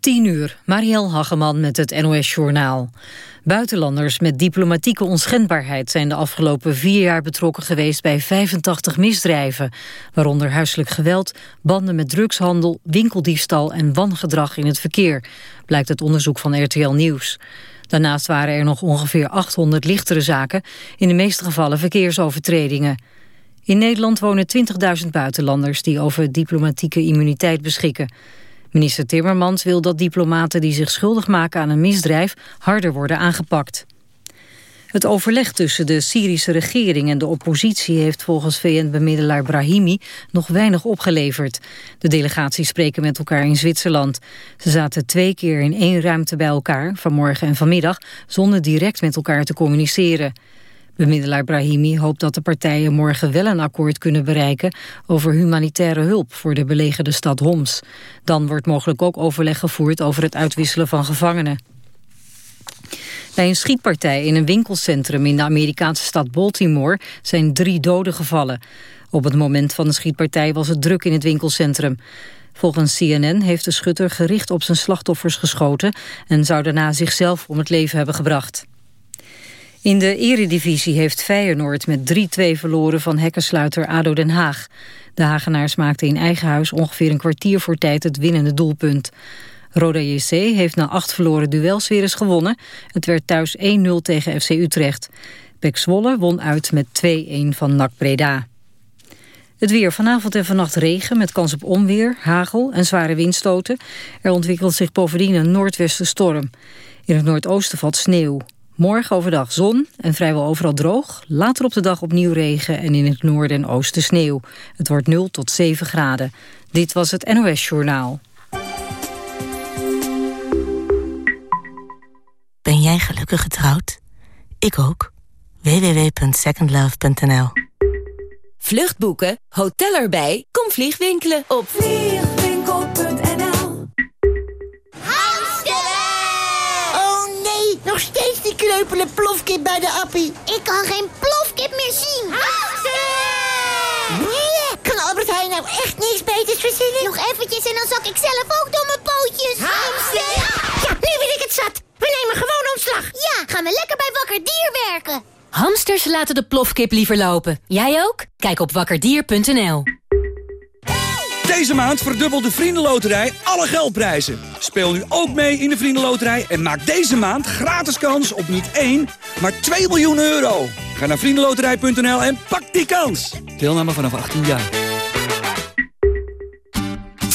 10 uur, Marielle Hageman met het NOS-journaal. Buitenlanders met diplomatieke onschendbaarheid zijn de afgelopen vier jaar betrokken geweest bij 85 misdrijven, waaronder huiselijk geweld, banden met drugshandel, winkeldiefstal en wangedrag in het verkeer, blijkt het onderzoek van RTL Nieuws. Daarnaast waren er nog ongeveer 800 lichtere zaken, in de meeste gevallen verkeersovertredingen. In Nederland wonen 20.000 buitenlanders die over diplomatieke immuniteit beschikken. Minister Timmermans wil dat diplomaten die zich schuldig maken aan een misdrijf harder worden aangepakt. Het overleg tussen de Syrische regering en de oppositie heeft volgens VN-bemiddelaar Brahimi nog weinig opgeleverd. De delegaties spreken met elkaar in Zwitserland. Ze zaten twee keer in één ruimte bij elkaar, vanmorgen en vanmiddag, zonder direct met elkaar te communiceren. Bemiddelaar Brahimi hoopt dat de partijen morgen wel een akkoord kunnen bereiken over humanitaire hulp voor de belegerde stad Homs. Dan wordt mogelijk ook overleg gevoerd over het uitwisselen van gevangenen. Bij een schietpartij in een winkelcentrum in de Amerikaanse stad Baltimore zijn drie doden gevallen. Op het moment van de schietpartij was het druk in het winkelcentrum. Volgens CNN heeft de schutter gericht op zijn slachtoffers geschoten en zou daarna zichzelf om het leven hebben gebracht. In de eredivisie heeft Feyenoord met 3-2 verloren van hekkensluiter ADO Den Haag. De Hagenaars maakten in eigen huis ongeveer een kwartier voor tijd het winnende doelpunt. Roda JC heeft na acht verloren duels weer eens gewonnen. Het werd thuis 1-0 tegen FC Utrecht. Pek Zwolle won uit met 2-1 van NAC Breda. Het weer vanavond en vannacht regen met kans op onweer, hagel en zware windstoten. Er ontwikkelt zich bovendien een noordwestenstorm. In het noordoosten valt sneeuw. Morgen overdag zon en vrijwel overal droog. Later op de dag opnieuw regen en in het noorden en oosten sneeuw. Het wordt 0 tot 7 graden. Dit was het NOS Journaal. Ben jij gelukkig getrouwd? Ik ook. www.secondlove.nl Vluchtboeken, hotel erbij, kom vliegwinkelen op kreupele plofkip bij de appie. Ik kan geen plofkip meer zien. Nee, kan Albert Heijn nou echt niks beters verzinnen? Nog eventjes en dan zak ik zelf ook door mijn pootjes. Hamster! Ja, nu ben ik het zat. We nemen gewoon ontslag. Ja, gaan we lekker bij Wakker Dier werken. Hamsters laten de plofkip liever lopen. Jij ook? Kijk op wakkerdier.nl. Deze maand verdubbelt de Vriendenloterij alle geldprijzen. Speel nu ook mee in de Vriendenloterij en maak deze maand gratis kans op niet 1, maar 2 miljoen euro. Ga naar vriendenloterij.nl en pak die kans. Deelname vanaf 18 jaar.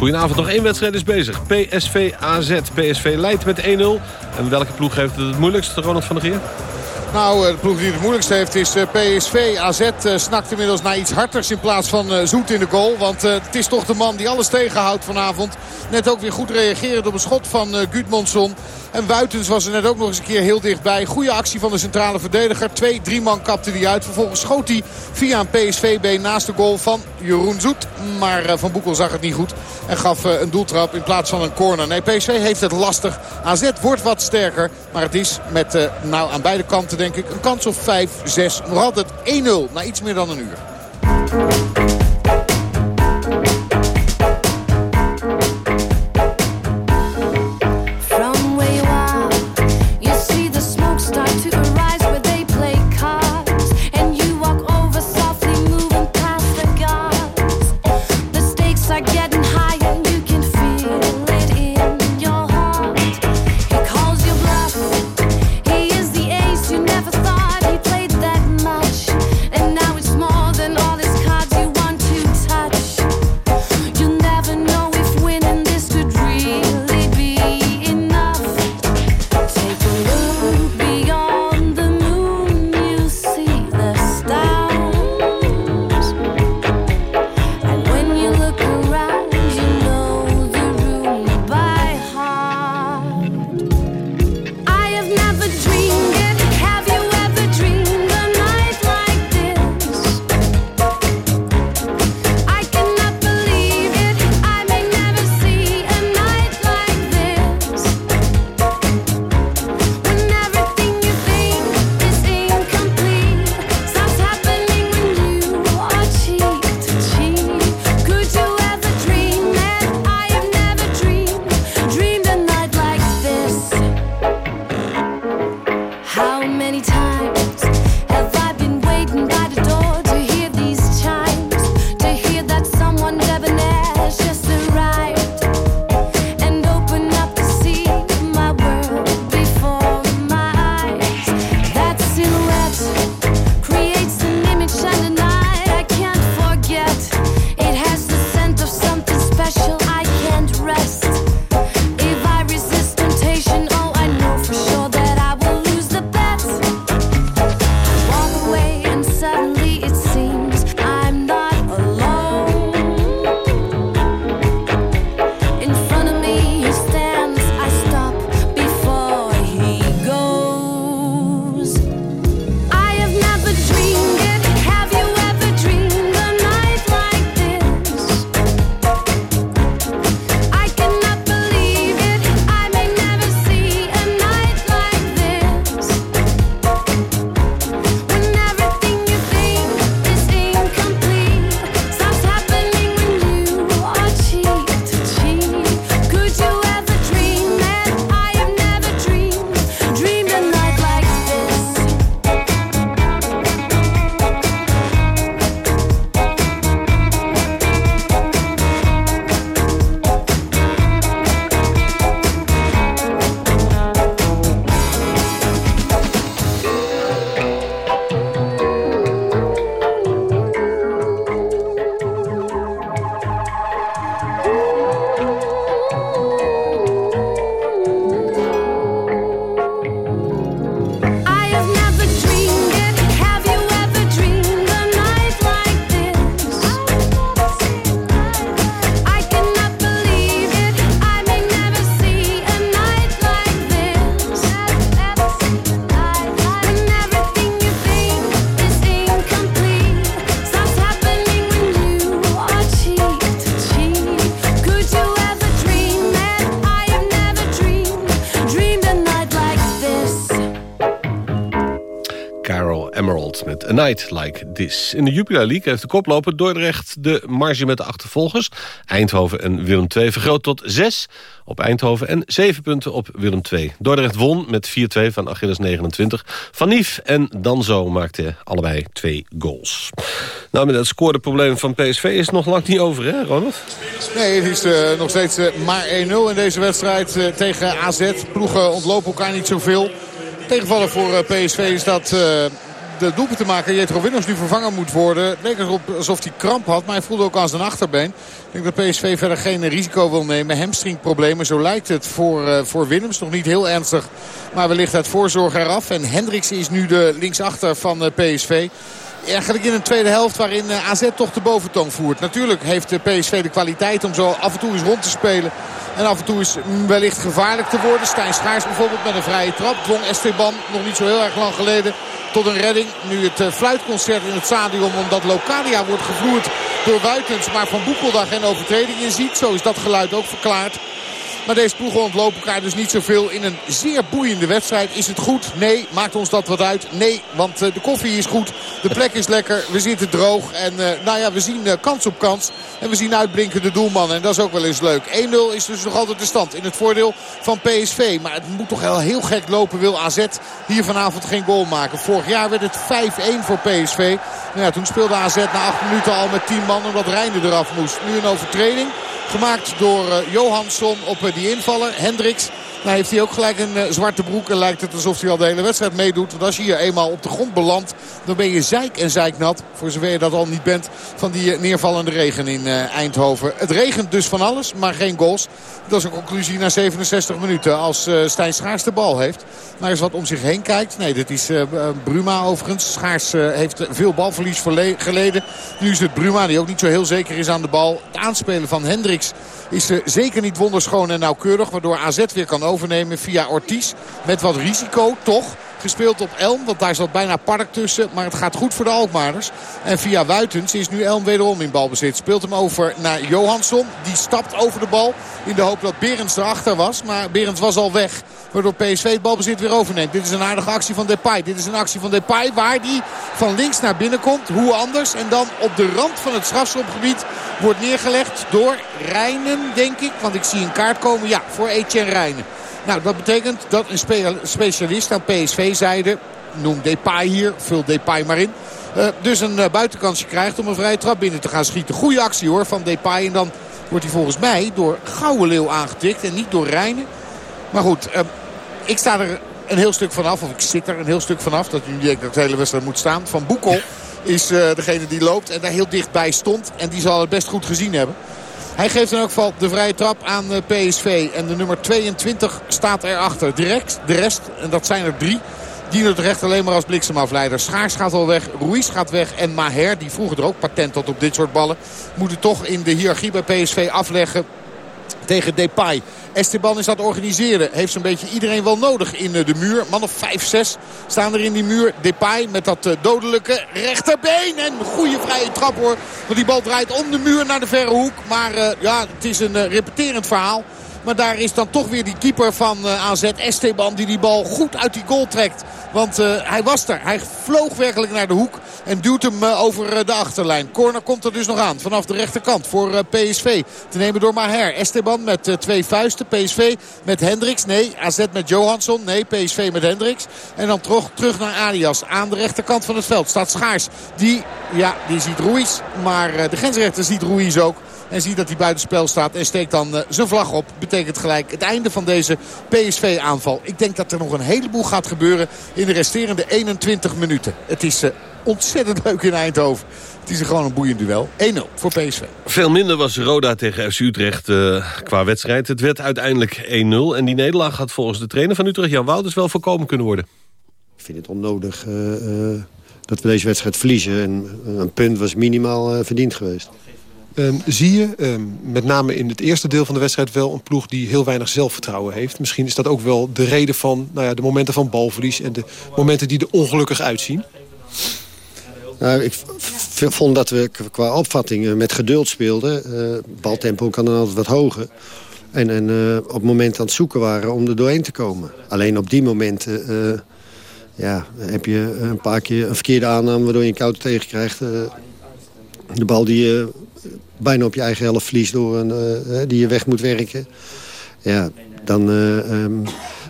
Goedenavond. Nog één wedstrijd is bezig. PSV AZ. PSV leidt met 1-0. En welke ploeg heeft het het moeilijkst, Ronald van der Geer? Nou, de ploeg die het moeilijkst heeft is PSV. AZ snakt inmiddels naar iets harders in plaats van Zoet in de goal. Want het is toch de man die alles tegenhoudt vanavond. Net ook weer goed reageren op een schot van Gudmondsson. En Wuitens was er net ook nog eens een keer heel dichtbij. Goede actie van de centrale verdediger. Twee, drie man kapte hij uit. Vervolgens schoot hij via een PSV-been naast de goal van Jeroen Zoet. Maar Van Boekel zag het niet goed. En gaf een doeltrap in plaats van een corner. Nee, PSV heeft het lastig. AZ wordt wat sterker. Maar het is met, nou aan beide kanten denk ik, een kans op 5-6. Nog altijd 1-0 na iets meer dan een uur. Like This. In de Jupiler League heeft de koploper Dordrecht de marge met de achtervolgers. Eindhoven en Willem II vergroot tot 6 op Eindhoven en 7 punten op Willem II. Dordrecht won met 4-2 van Achilles 29. Van Nief en Danzo maakten allebei twee goals. Nou, met het scoreprobleem van PSV is het nog lang niet over, hè Ronald? Nee, het is uh, nog steeds uh, maar 1-0 in deze wedstrijd uh, tegen AZ. Ploegen ontlopen elkaar niet zoveel. Tegenvallen voor PSV is dat de doelpunt te maken. Jetro Winners nu vervangen moet worden. Het leek erop alsof hij kramp had, maar hij voelde ook aan zijn achterbeen. Ik denk dat PSV verder geen risico wil nemen. Hamstringproblemen, zo lijkt het voor, uh, voor Willems. Nog niet heel ernstig, maar wellicht uit voorzorg eraf. En Hendricks is nu de linksachter van uh, PSV. Eigenlijk in een tweede helft waarin uh, AZ toch de boventoon voert. Natuurlijk heeft PSV de kwaliteit om zo af en toe eens rond te spelen. En af en toe is wellicht gevaarlijk te worden. Stijn Schaars bijvoorbeeld met een vrije trap. Dwong Esteban nog niet zo heel erg lang geleden tot een redding. Nu het uh, fluitconcert in het stadion omdat Locadia wordt gevloerd door Wuitens. Maar Van Boekel daar geen overtreding in ziet. Zo is dat geluid ook verklaard. Maar deze ploegen ontlopen elkaar dus niet zoveel in een zeer boeiende wedstrijd. Is het goed? Nee. Maakt ons dat wat uit? Nee, want uh, de koffie is goed. De plek is lekker. We zitten droog. En uh, nou ja, we zien uh, kans op kans. En we zien uitblinkende doelmannen. En dat is ook wel eens leuk. 1-0 is dus nog altijd de stand in het voordeel van PSV. Maar het moet toch wel heel gek lopen. Wil AZ hier vanavond geen goal maken. Vorig jaar werd het 5-1 voor PSV. Nou ja, toen speelde AZ na 8 minuten al met 10 man omdat Reijnen eraf moest. Nu een overtreding. Gemaakt door uh, Johansson op uh, die invaller. Hendricks. Nou heeft hij ook gelijk een uh, zwarte broek. En lijkt het alsof hij al de hele wedstrijd meedoet. Want als je hier eenmaal op de grond belandt. Dan ben je zeik en zeiknat. Voor zover je dat al niet bent. Van die neervallende regen in Eindhoven. Het regent dus van alles. Maar geen goals. Dat is een conclusie na 67 minuten. Als Stijn Schaars de bal heeft. Maar eens wat om zich heen kijkt. Nee, dit is Bruma overigens. Schaars heeft veel balverlies geleden. Nu is het Bruma die ook niet zo heel zeker is aan de bal. Het aanspelen van Hendricks is uh, zeker niet wonderschoon en nauwkeurig. Waardoor AZ weer kan overnemen via Ortiz. Met wat risico, toch. Gespeeld op Elm, want daar zat bijna Park tussen. Maar het gaat goed voor de Alkmaarders. En via Wuitens is nu Elm wederom in balbezit. Speelt hem over naar Johansson. Die stapt over de bal in de hoop dat Berends erachter was. Maar Berends was al weg. Waardoor PSV het balbezit weer overneemt. Dit is een aardige actie van Depay. Dit is een actie van Depay waar die van links naar binnen komt. Hoe anders. En dan op de rand van het strafschopgebied wordt neergelegd door Rijnen, denk ik. Want ik zie een kaart komen. Ja, voor Etienne Rijnen. Nou, dat betekent dat een spe specialist aan PSV-zijde, noem Depay hier, vul Depay maar in... Uh, dus een uh, buitenkansje krijgt om een vrije trap binnen te gaan schieten. Goede actie hoor van Depay. En dan wordt hij volgens mij door Leeuw aangetikt en niet door Rijnen. Maar goed, uh, ik sta er een heel stuk vanaf. Of ik zit er een heel stuk vanaf. Dat u denkt dat de hele wedstrijd moet staan. Van Boekel is degene die loopt en daar heel dichtbij stond. En die zal het best goed gezien hebben. Hij geeft in elk geval de vrije trap aan PSV. En de nummer 22 staat erachter. Direct de rest, en dat zijn er drie... Dienen terecht alleen maar als bliksemafleider. Schaars gaat al weg, Ruiz gaat weg en Maher, die vroeger er ook patent had op dit soort ballen... moeten toch in de hiërarchie bij PSV afleggen tegen Depay. Esteban is dat organiseren. Heeft zo'n beetje iedereen wel nodig in de muur. Man of 5, 6 staan er in die muur. Depay met dat dodelijke rechterbeen. En goede vrije trap hoor. Want die bal draait om de muur naar de verre hoek. Maar uh, ja, het is een repeterend verhaal. Maar daar is dan toch weer die keeper van uh, AZ, Esteban, die die bal goed uit die goal trekt. Want uh, hij was er. Hij vloog werkelijk naar de hoek en duwt hem uh, over de achterlijn. Corner komt er dus nog aan vanaf de rechterkant voor PSV. Te nemen door Maher. Esteban met twee vuisten. PSV met Hendricks. Nee, AZ met Johansson. Nee, PSV met Hendricks. En dan terug, terug naar Arias. Aan de rechterkant van het veld staat Schaars. Die, ja, die ziet Ruiz. Maar de grensrechter ziet Ruiz ook. En ziet dat hij buitenspel staat en steekt dan uh, zijn vlag op. Betekent gelijk het einde van deze PSV-aanval. Ik denk dat er nog een heleboel gaat gebeuren in de resterende 21 minuten. Het is uh, ontzettend leuk in Eindhoven. Het is gewoon een boeiend duel. 1-0 voor PSV. Veel minder was Roda tegen FC Utrecht uh, qua wedstrijd. Het werd uiteindelijk 1-0. En die nederlaag had volgens de trainer van Utrecht, Jan Wouters, wel voorkomen kunnen worden. Ik vind het onnodig dat we deze wedstrijd verliezen. En een punt was minimaal verdiend geweest. Um, zie je, um, met name in het eerste deel van de wedstrijd... wel een ploeg die heel weinig zelfvertrouwen heeft. Misschien is dat ook wel de reden van nou ja, de momenten van balverlies... en de momenten die er ongelukkig uitzien. Nou, ik vond dat we qua opvatting met geduld speelden. Uh, baltempo kan dan altijd wat hoger. En, en uh, op het moment aan het zoeken waren om er doorheen te komen. Alleen op die momenten... Ja, heb je een paar keer een verkeerde aanname waardoor je een koude tegen krijgt. De bal die je bijna op je eigen helft verliest door een, die je weg moet werken. Ja, dan... Um,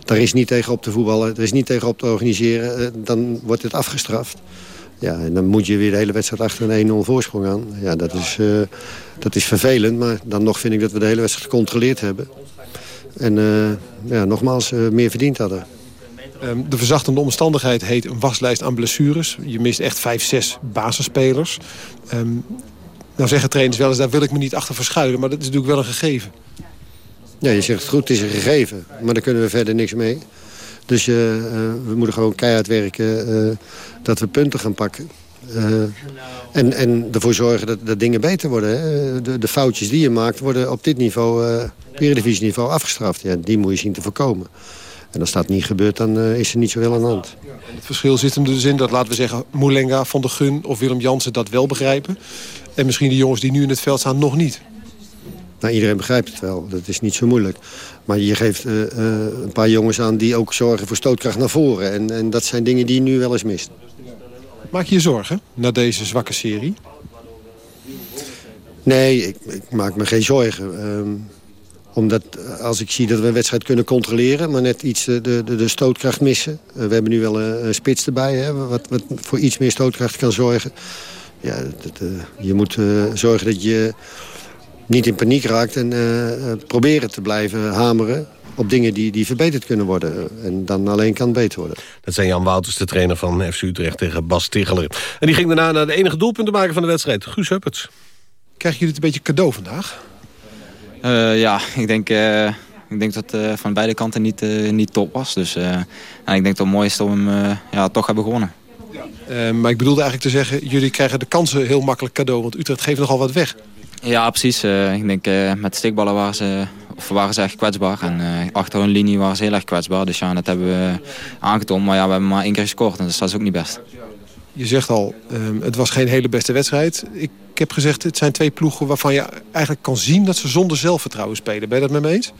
daar is niet tegen op te voetballen, er is niet tegen op te organiseren. dan wordt het afgestraft. Ja, en dan moet je weer de hele wedstrijd achter een 1-0 voorsprong aan. Ja, dat is, uh, dat is vervelend, maar dan nog vind ik dat we de hele wedstrijd gecontroleerd hebben. En uh, ja, nogmaals, uh, meer verdiend hadden. Um, de verzachtende omstandigheid heet een waslijst aan blessures. Je mist echt 5, 6 basisspelers. Um, nou zeggen trainers wel eens, daar wil ik me niet achter verschuilen. Maar dat is natuurlijk wel een gegeven. Ja, je zegt goed, het is een gegeven. Maar daar kunnen we verder niks mee. Dus uh, uh, we moeten gewoon keihard werken uh, dat we punten gaan pakken. en, en ervoor zorgen dat, dat dingen beter worden. Hè. De, de, foutjes die je maakt worden op dit niveau, uh, afgestraft. Ja, die moet je zien te voorkomen. En als dat niet gebeurt, dan is er niet zoveel aan de hand. Het verschil zit hem dus in dat, laten we zeggen... Moulenga, Van der Gun of Willem Jansen dat wel begrijpen. En misschien de jongens die nu in het veld staan nog niet. Nou, iedereen begrijpt het wel. Dat is niet zo moeilijk. Maar je geeft uh, uh, een paar jongens aan die ook zorgen voor stootkracht naar voren. En, en dat zijn dingen die je nu wel eens mist. Maak je je zorgen na deze zwakke serie? Nee, ik, ik maak me geen zorgen. Um, omdat als ik zie dat we een wedstrijd kunnen controleren... maar net iets de, de, de stootkracht missen. Uh, we hebben nu wel een, een spits erbij, hè, wat, wat voor iets meer stootkracht kan zorgen. Ja, dat, je moet zorgen dat je niet in paniek raakt en uh, proberen te blijven hameren op dingen die, die verbeterd kunnen worden. En dan alleen kan beter worden. Dat zijn Jan Wouters, de trainer van FC Utrecht tegen Bas Ticheler. En die ging daarna naar de enige doelpunt te maken van de wedstrijd. Guus Hupperts. Krijgen jullie het een beetje cadeau vandaag? Uh, ja, ik denk, uh, ik denk dat het van beide kanten niet, niet top was. Dus en ik denk dat het mooi is dat we hem ja, toch hebben gewonnen. maar ik bedoelde eigenlijk te zeggen, jullie krijgen de kansen heel makkelijk cadeau. Want Utrecht geeft nogal wat weg. Ja, precies. Ik denk met stikballen waren ze, of waren ze echt kwetsbaar. En achter hun linie waren ze heel erg kwetsbaar. Dus ja, dat hebben we aangetoond. Maar ja, we hebben maar één keer gescoord. En dus dat is ook niet best. Je zegt al, um, het was geen hele beste wedstrijd. Ik heb gezegd, het zijn twee ploegen waarvan je eigenlijk kan zien... dat ze zonder zelfvertrouwen spelen. Ben je dat met me eens?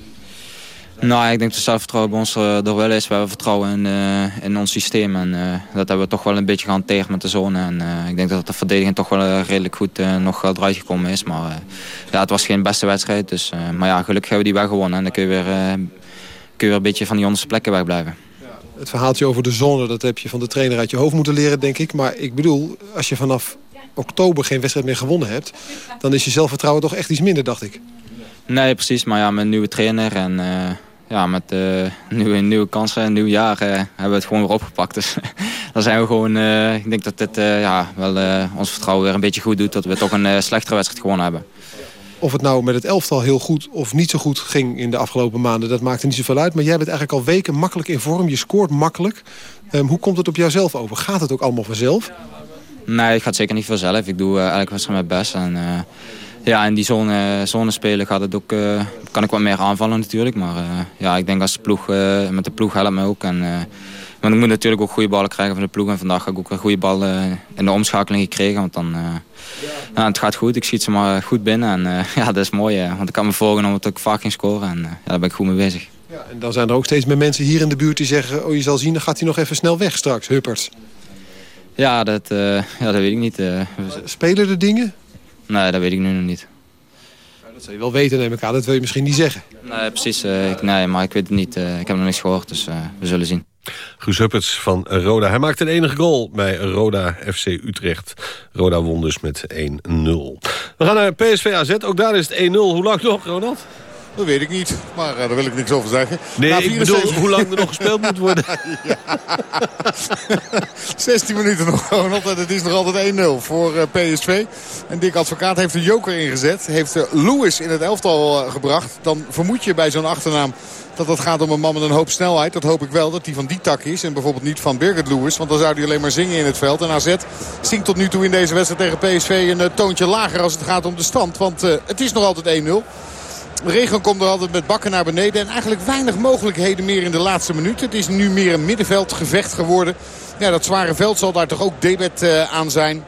Nou, ik denk dat zelfvertrouwen bij ons er wel is. We hebben vertrouwen in, uh, in ons systeem. En uh, dat hebben we toch wel een beetje gehanteerd met de zone. En ik denk dat de verdediging toch wel redelijk goed nog eruit gekomen is. Maar ja, het was geen beste wedstrijd. Dus, maar ja, gelukkig hebben we die wel gewonnen. En dan kun je weer, kun je weer een beetje van die onderste plekken wegblijven. Het verhaaltje over de zone, dat heb je van de trainer uit je hoofd moeten leren, denk ik. Maar ik bedoel, als je vanaf oktober geen wedstrijd meer gewonnen hebt... dan is je zelfvertrouwen toch echt iets minder, dacht ik. Nee, precies. Maar ja, met een nieuwe trainer en ja, met uh, nieuwe, nieuwe kansen en nieuw jaar hebben we het gewoon weer opgepakt. Dus dan zijn we gewoon, uh, ik denk dat dit ja, wel ons vertrouwen weer een beetje goed doet. Dat we toch een slechtere wedstrijd gewonnen hebben. Of het nou met het elftal heel goed of niet zo goed ging in de afgelopen maanden, dat maakt er niet zoveel uit. Maar jij bent eigenlijk al weken makkelijk in vorm, je scoort makkelijk. Um, hoe komt het op jouzelf over? Gaat het ook allemaal vanzelf? Nee, het zeker niet vanzelf. Ik doe elke wedstrijd mijn best en ja, in die zone, zone spelen gaat het ook, kan ik wat meer aanvallen natuurlijk. Maar ja, ik denk als de ploeg, met de ploeg helpt me ook. En, maar ik moet natuurlijk ook goede ballen krijgen van de ploeg. En vandaag heb ik ook een goede bal in de omschakeling gekregen. Want dan, ja, het gaat goed. Ik schiet ze maar goed binnen. En ja, dat is mooi. want ik kan me voorgenomen dat ik vaak ging scoren. En ja, daar ben ik goed mee bezig. Ja, en dan zijn er ook steeds meer mensen hier in de buurt die zeggen... oh, je zal zien, dan gaat hij nog even snel weg straks, Huppers. Ja, dat, ja, dat weet ik niet. Spelen er dingen? Nee, dat weet ik nu nog niet. Dat zou je wel weten, neem ik aan. Dat wil je misschien niet zeggen. Nee, precies. Uh, ik, nee, maar ik weet het niet. Ik heb nog niks gehoord, dus we zullen zien. Guus Hupperts van Roda. Hij maakte een enige goal bij Roda FC Utrecht. Roda won dus met 1-0. We gaan naar PSV AZ. Ook daar is het 1-0. Hoe lang nog, Ronald? Dat weet ik niet, maar uh, daar wil ik niks over zeggen. Nee, ik bedoel hoe lang er nog gespeeld moet worden. 16 minuten nog gewoon altijd. Het is nog altijd 1-0 voor uh, PSV. En Dick Advocaat heeft een joker ingezet. Heeft uh, Lewis in het elftal gebracht. Dan vermoed je bij zo'n achternaam dat het gaat om een man met een hoop snelheid. Dat hoop ik wel, dat die van die tak is. En bijvoorbeeld niet van Birgit Lewis. Want dan zou hij alleen maar zingen in het veld. En AZ zingt tot nu toe in deze wedstrijd tegen PSV een toontje lager als het gaat om de stand. Want het is nog altijd 1-0. De regen komt er altijd met bakken naar beneden. En eigenlijk weinig mogelijkheden meer in de laatste minuut. Het is nu meer een middenveldgevecht geworden. Ja, dat zware veld zal daar toch ook debet uh, aan zijn.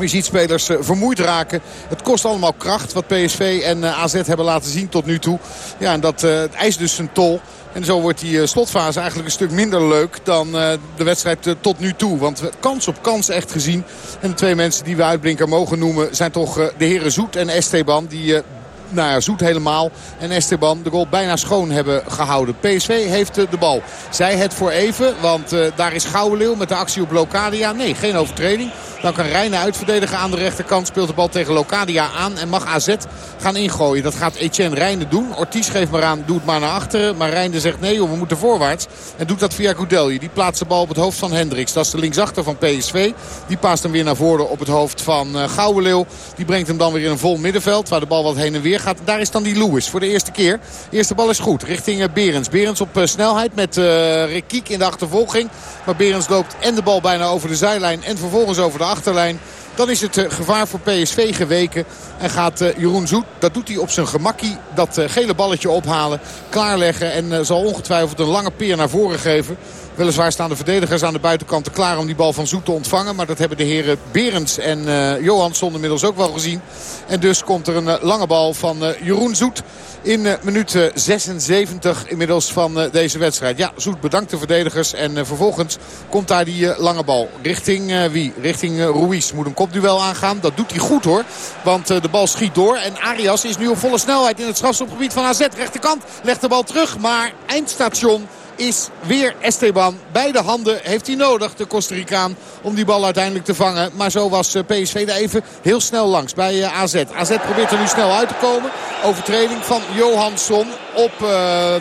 Je ziet spelers vermoeid raken. Het kost allemaal kracht wat PSV en AZ hebben laten zien tot nu toe. Ja, en dat het eist dus zijn tol. En zo wordt die slotfase eigenlijk een stuk minder leuk dan de wedstrijd tot nu toe. Want kans op kans echt gezien. En de twee mensen die we uitblinker mogen noemen zijn toch de heren Zoet en Esteban. Die nou ja, Zoet helemaal. En Esteban de goal bijna schoon hebben gehouden. PSV heeft de bal. Zij het voor even, want uh, daar is Gouwenleeuw met de actie op Locadia. Nee, geen overtreding. Dan kan Reine uitverdedigen aan de rechterkant. Speelt de bal tegen Locadia aan en mag AZ gaan ingooien. Dat gaat Etienne Reine doen. Ortiz geeft maar aan, doet maar naar achteren. Maar Reine zegt nee, joh, we moeten voorwaarts. En doet dat via Goudelje. Die plaatst de bal op het hoofd van Hendricks. Dat is de linksachter van PSV. Die paast hem weer naar voren op het hoofd van uh, Gouwenleeuw. Die brengt hem dan weer in een vol middenveld. Waar de bal wat heen en weer gaat. Daar is dan die Lewis voor de eerste keer. Eerste bal is goed richting uh, Berens. Berens op uh, snelheid met uh, Rekiek in de achtervolging. Maar Berens loopt en de bal bijna over de zijlijn en vervolgens over de achterlijn. Dan is het gevaar voor PSV geweken. En gaat Jeroen Zoet, dat doet hij op zijn gemakkie, dat gele balletje ophalen. Klaarleggen en zal ongetwijfeld een lange peer naar voren geven. Weliswaar staan de verdedigers aan de buitenkant klaar om die bal van Zoet te ontvangen. Maar dat hebben de heren Berends en uh, Johansson inmiddels ook wel gezien. En dus komt er een uh, lange bal van uh, Jeroen Zoet in minuut 76 inmiddels van deze wedstrijd. Ja, Zoet bedankt de verdedigers. En vervolgens komt daar die lange bal. Richting wie? Richting Ruiz. Moet een kopduel aangaan. Dat doet hij goed hoor. Want de bal schiet door. En Arias is nu op volle snelheid in het strafschopgebied van AZ. Rechterkant legt de bal terug. Maar eindstation is weer Esteban. Beide handen heeft hij nodig, de Costa Ricaan, om die bal uiteindelijk te vangen. Maar zo was eh, PSV er even heel snel langs bij eh, AZ. AZ probeert er nu snel uit te komen. Overtreding van Johansson op uh,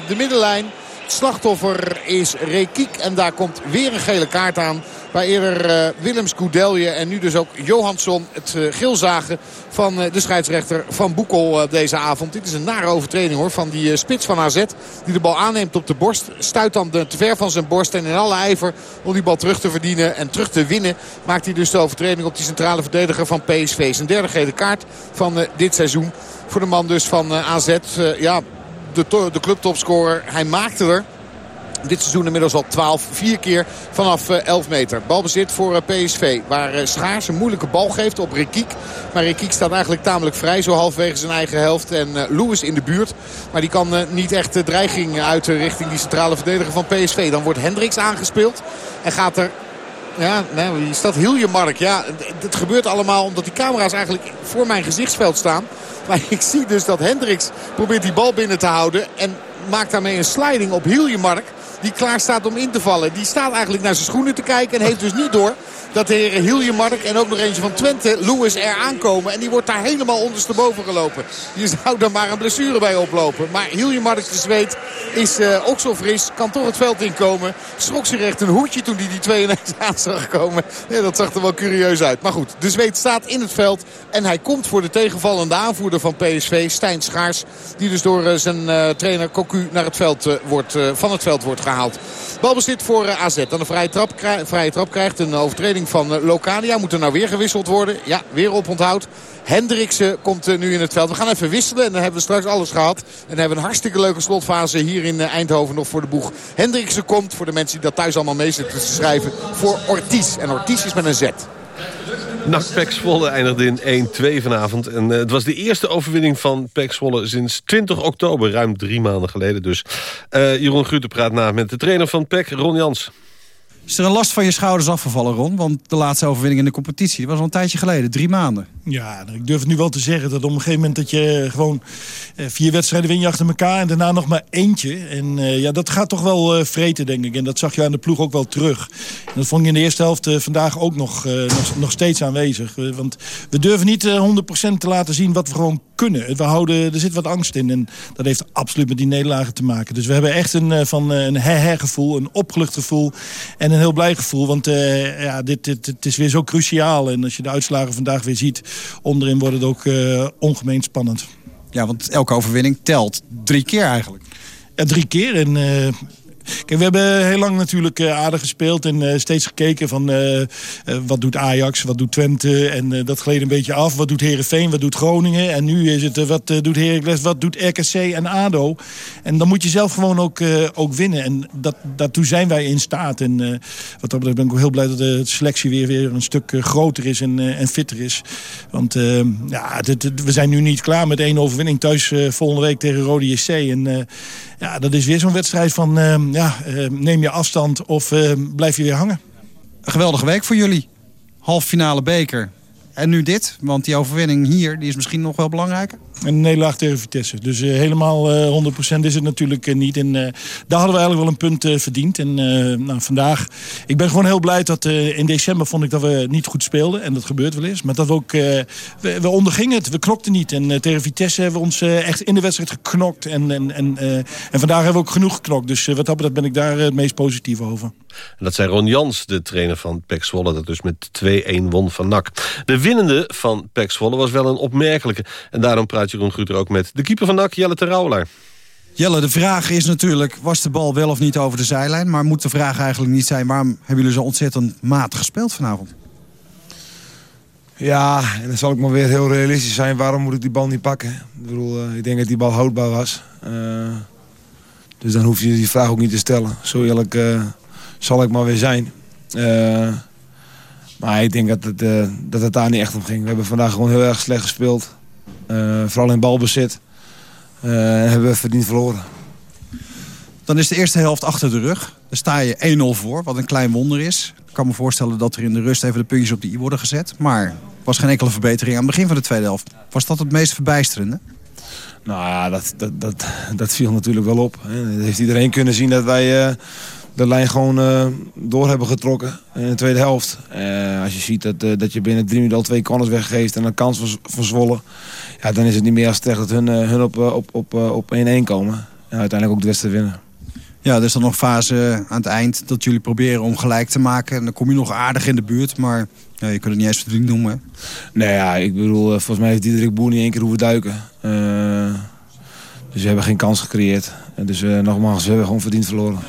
de middenlijn. Slachtoffer is Rekiek en daar komt weer een gele kaart aan. Waar eerder uh, Willems Goudelje en nu dus ook Johansson het uh, geel zagen van uh, de scheidsrechter van Boekel deze avond. Dit is een nare overtreding hoor van die spits van AZ. Die de bal aanneemt op de borst. Stuit dan de, te ver van zijn borst. En in alle ijver om die bal terug te verdienen en terug te winnen. Maakt hij dus de overtreding op die centrale verdediger van PSV. Zijn derde gele kaart van dit seizoen. Voor de man dus van AZ. ja, de, de clubtopscorer. Hij maakte er dit seizoen inmiddels al 12, vier keer vanaf 11 eh, meter. Balbezit voor eh, PSV. Waar eh, Schaars een moeilijke bal geeft op Rekiek. Maar Rekiek staat eigenlijk tamelijk vrij. Zo halfwege zijn eigen helft. En Lewis in de buurt. Maar die kan niet echt de dreiging uit richting die centrale verdediger van PSV. Dan wordt Hendricks aangespeeld. En gaat er ja, nou, hier staat Hiljemark. Ja, het gebeurt allemaal omdat die camera's eigenlijk voor mijn gezichtsveld staan. Maar ik zie dus dat Hendricks probeert die bal binnen te houden. En maakt daarmee een sliding op Hiljemark die klaar staat om in te vallen. Die staat eigenlijk naar zijn schoenen te kijken en heeft dus niet door dat de heren Hiljemark en ook nog eentje van Twente, Lewis, er aankomen. En die wordt daar helemaal ondersteboven gelopen. Je zou er maar een blessure bij oplopen. Maar Hiljemark de Zweet is uh, ook zo fris. Kan toch het veld inkomen. Schrok zich echt een hoedje toen hij die twee ineens aan zag komen. Ja, dat zag er wel curieus uit. Maar goed, de Zweet staat in het veld. En hij komt voor de tegenvallende aanvoerder van PSV, Stijn Schaars. Die dus door uh, zijn uh, trainer Cocu naar het veld, wordt, van het veld wordt gehaald. Balbezit voor AZ. Dan een vrije trap, vrije trap krijgt. Een overtreding van eh, Locadia. Moet er nou weer gewisseld worden? Ja, weer op onthoud. Hendriksen komt eh, nu in het veld. We gaan even wisselen en dan hebben we straks alles gehad. En dan hebben we een hartstikke leuke slotfase hier in eh, Eindhoven nog voor de boeg. Hendriksen komt, voor de mensen die dat thuis allemaal mee zitten te schrijven, voor Ortiz. En Ortiz is met een Z. NAC Pek Zwolle eindigde in 1-2 vanavond. En uh, het was de eerste overwinning van Pek Zwolle sinds 20 oktober. Ruim drie maanden geleden dus. Uh, Jeroen Grutte praat na met de trainer van Pek, Ron Jans. Is er een last van je schouders afgevallen, Ron? Want de laatste overwinning in de competitie was al een tijdje geleden, drie maanden. Ja, ik durf nu wel te zeggen dat op een gegeven moment dat je gewoon eh, vier wedstrijden win je achter elkaar en daarna nog maar eentje. En uh, ja, dat gaat toch wel uh, vreten, denk ik. En dat zag je aan de ploeg ook wel terug. En dat vond ik in de eerste helft vandaag ook nog, nog, nog, steeds aanwezig. want we durven niet 100% te laten zien wat we gewoon kunnen. We houden, er zit wat angst in en dat heeft absoluut met die nederlagen te maken. Dus we hebben echt een, van, een he-he gevoel, een opgelucht gevoel en een heel blij gevoel. Want ja, dit, dit, het is weer zo cruciaal. En als je de uitslagen vandaag weer ziet onderin wordt het ook uh, ongemeen spannend. Ja, want elke overwinning telt drie keer eigenlijk. Ja, drie keer. En uh, We hebben heel lang natuurlijk aardig gespeeld en steeds gekeken van wat doet Ajax, wat doet Twente en dat gleed een beetje af. Wat doet Herenveen, wat doet Groningen en nu is het wat doet Heracles, wat doet RKC en ADO. En dan moet je zelf gewoon ook, ook winnen en dat, daartoe zijn wij in staat. En wat dat betreft ben ik ook heel blij dat de selectie weer, weer een stuk groter is en, en fitter is. Want ja, we zijn nu niet klaar met één overwinning thuis volgende week tegen Rode JC. En ja, dat is weer zo'n wedstrijd van ehm, ja, ehm, neem je afstand of ehm, blijf je weer hangen. Een geweldige week voor jullie. Half finale beker. En nu dit, want die overwinning hier die is misschien nog wel belangrijker. Een nederlaag tegen Vitesse. Dus uh, helemaal uh, 100% is het natuurlijk uh, niet. En daar hadden we eigenlijk wel een punt verdiend. En nou, vandaag, ik ben gewoon heel blij dat in december vond ik dat we niet goed speelden. En dat gebeurt wel eens. Maar dat we ook, we, we, ondergingen het. We knokten niet. En tegen Vitesse hebben we ons echt in de wedstrijd geknokt. En, en, en, en vandaag hebben we ook genoeg geknokt. Dus wat dat betreft ben ik daar het meest positief over. En dat zei Ron Jans, de trainer van PEC Zwolle... dat dus met 2-1 won van NAC. De winnende van PEC Zwolle was wel een opmerkelijke. En daarom praat Jeroen Guter ook met de keeper van NAC, Jelle Terouwelaar. Jelle, de vraag is natuurlijk, was de bal wel of niet over de zijlijn? Maar moet de vraag eigenlijk niet zijn, waarom hebben jullie zo ontzettend matig gespeeld vanavond? Ja, en dan zal ik maar weer heel realistisch zijn. Waarom moet ik die bal niet pakken? Ik bedoel, uh, ik denk dat die bal houdbaar was. Uh, dus dan hoef je die vraag ook niet te stellen. Zo eerlijk uh, zal ik maar weer zijn. maar ik denk dat het, dat het daar niet echt om ging. We hebben vandaag gewoon heel erg slecht gespeeld. Uh, vooral in balbezit. Uh, hebben we verdiend verloren. Dan is de eerste helft achter de rug. Dan sta je 1-0 voor, wat een klein wonder is. Ik kan me voorstellen dat er in de rust even de puntjes op de i worden gezet. Maar was geen enkele verbetering aan het begin van de tweede helft. Was dat het meest verbijsterende? Nou ja, dat, dat, dat, dat viel natuurlijk wel op. Dat heeft iedereen kunnen zien dat wij... Uh, de lijn gewoon door hebben getrokken in de tweede helft. Als je ziet dat, dat je binnen drie minuten al twee corners weggeeft en een kans verzwollen. Ja, dan is het niet meer als terecht dat hun, hun op 1-1 op, op, op komen. En uiteindelijk ook de wedstrijd winnen. Ja, er is dan nog fase aan het eind dat jullie proberen om gelijk te maken. En dan kom je nog aardig in de buurt, maar ja, je kunt het niet eens verdriet noemen. Nee, ja, ik bedoel, volgens mij heeft Diederik Boer niet één keer hoeven duiken. dus we hebben geen kans gecreëerd. Dus nogmaals, we hebben gewoon verdiend verloren.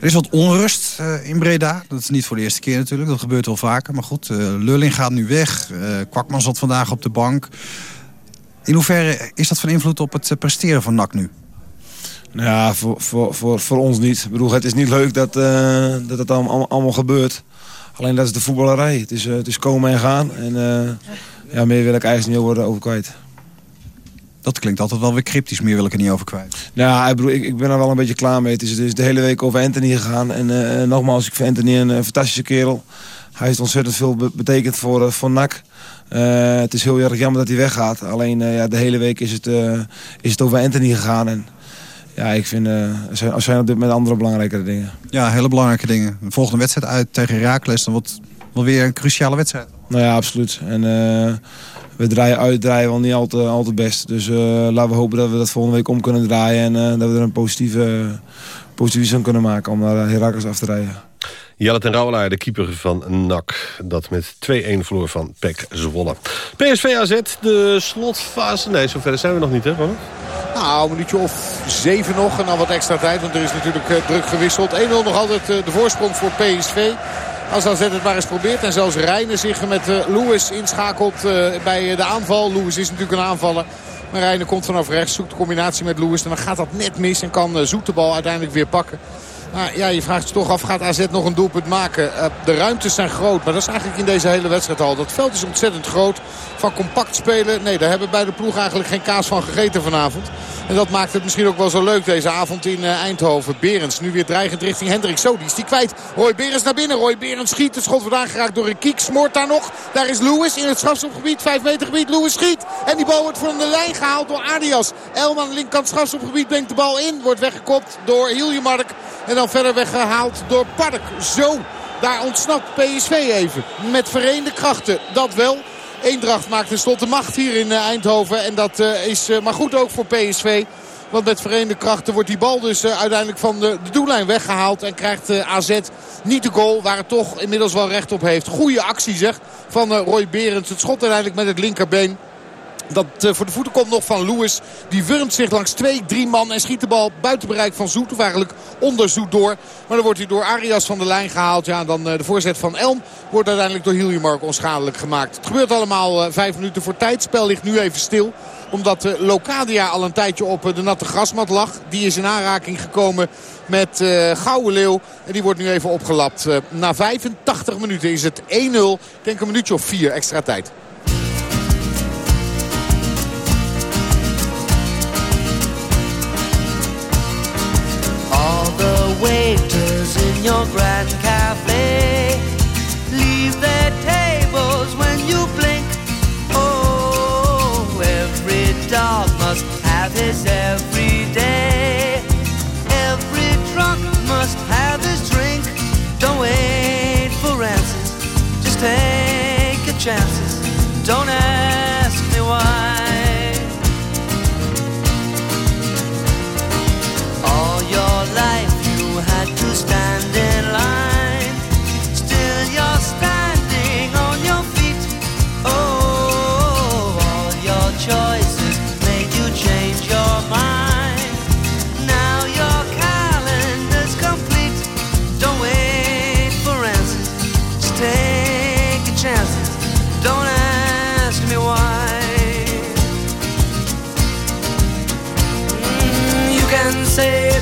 Er is wat onrust uh, in Breda. Dat is niet voor de eerste keer natuurlijk. Dat gebeurt wel vaker. Maar goed, uh, Lulling gaat nu weg. Uh, Kwakman zat vandaag op de bank. In hoeverre is dat van invloed op het presteren van NAC nu? Nou ja, voor, voor, voor, voor ons niet. Ik bedoel, het is niet leuk dat, dat het allemaal, allemaal gebeurt. Alleen dat is de voetballerij. Het is, het is komen en gaan. En ja, meer wil ik eigenlijk niet over, over kwijt. Dat klinkt altijd wel weer cryptisch, meer wil ik er niet over kwijt. Nou, ik, bedoel, ik, ik ben er wel een beetje klaar mee. Het is, het is de hele week over Anthony gegaan. En uh, nogmaals, ik vind Anthony een, fantastische kerel. Hij heeft ontzettend veel betekend voor, uh, voor NAC. Uh, het is heel erg jammer dat hij weggaat. Alleen ja, de hele week is het, is het over Anthony gegaan. En ja, ik vind, er zijn, zijn op dit moment andere belangrijkere dingen. Ja, hele belangrijke dingen. De volgende wedstrijd uit tegen Herakles, dan wordt wel weer een cruciale wedstrijd. Nou ja, absoluut. En we draaien uit, draaien wel niet al te, al te best. Dus laten we hopen dat we dat volgende week om kunnen draaien. En dat we er een positieve, positieve zin kunnen maken om naar Herakles af te rijden. Jelle ten Rauwelaar, de keeper van NAC. Dat met 2-1 verloor van PEC Zwolle. PSV AZ, de slotfase. Nee, zover zijn we nog niet, hè Ronald? Nou, een minuutje of zeven nog. En dan wat extra tijd, want er is natuurlijk uh, druk gewisseld. 1-0 nog altijd uh, de voorsprong voor PSV. Als AZ het maar eens probeert. En zelfs Reijnen zich met uh, Lewis inschakelt bij de aanval. Lewis is natuurlijk een aanvaller. Maar Reijnen komt vanaf rechts, zoekt de combinatie met Lewis. En dan gaat dat net mis en kan Zoet de bal uiteindelijk weer pakken. Maar ja, je vraagt je toch af, gaat AZ nog een doelpunt maken? Uh, de ruimtes zijn groot, maar dat is eigenlijk in deze hele wedstrijd al. Dat veld is ontzettend groot. Van compact spelen, nee, daar hebben beide ploegen eigenlijk geen kaas van gegeten vanavond. En dat maakt het misschien ook wel zo leuk deze avond in uh, Eindhoven. Berends nu weer dreigend richting Hendrik. Zo, die is die kwijt. Roy Berends naar binnen. Roy Berends schiet. Het schot wordt aangeraakt door een kiek. Smoort daar nog. Daar is Lewis in het strafschopgebied. 5 meter gebied. Lewis schiet. En die bal wordt van de lijn gehaald door Adias. Elman linkerkant strafschopgebied brengt de bal in. Wordt weggekopt door Hiljemark. En dan verder weggehaald door Park. Zo, daar ontsnapt PSV even. Met vereende krachten. Dat wel. Eendracht maakt tenslotte macht hier in eh, Eindhoven. En dat eh, is eh, maar goed ook voor PSV. Want met verenigde krachten wordt die bal dus uiteindelijk van de, de doellijn weggehaald. En krijgt AZ niet de goal waar het toch inmiddels wel recht op heeft. Goede actie zeg van Roy Berends. Het schot uiteindelijk met het linkerbeen. Dat uh, voor de voeten komt nog van Lewis. Die wurmt zich langs twee, drie man en schiet de bal buiten bereik van Zoet. Of eigenlijk onder Zoet door. Maar dan wordt hij door Arias van de lijn gehaald. Ja, dan uh, de voorzet van Elm wordt uiteindelijk door Hiljemark onschadelijk gemaakt. Het gebeurt allemaal uh, vijf minuten voor tijd. Het spel ligt nu even stil omdat Locadia al een tijdje op de natte grasmat lag. Die is in aanraking gekomen met uh, Gouden Leeuw. En die wordt nu even opgelapt. na 85 minuten is het 1-0. Ik denk een minuutje of vier extra tijd. Waiters in your grand cafe. Leave their tables when you blink. Oh, every dog must have his every day. Every drunk must have his drink. Don't wait for answers Just take your chances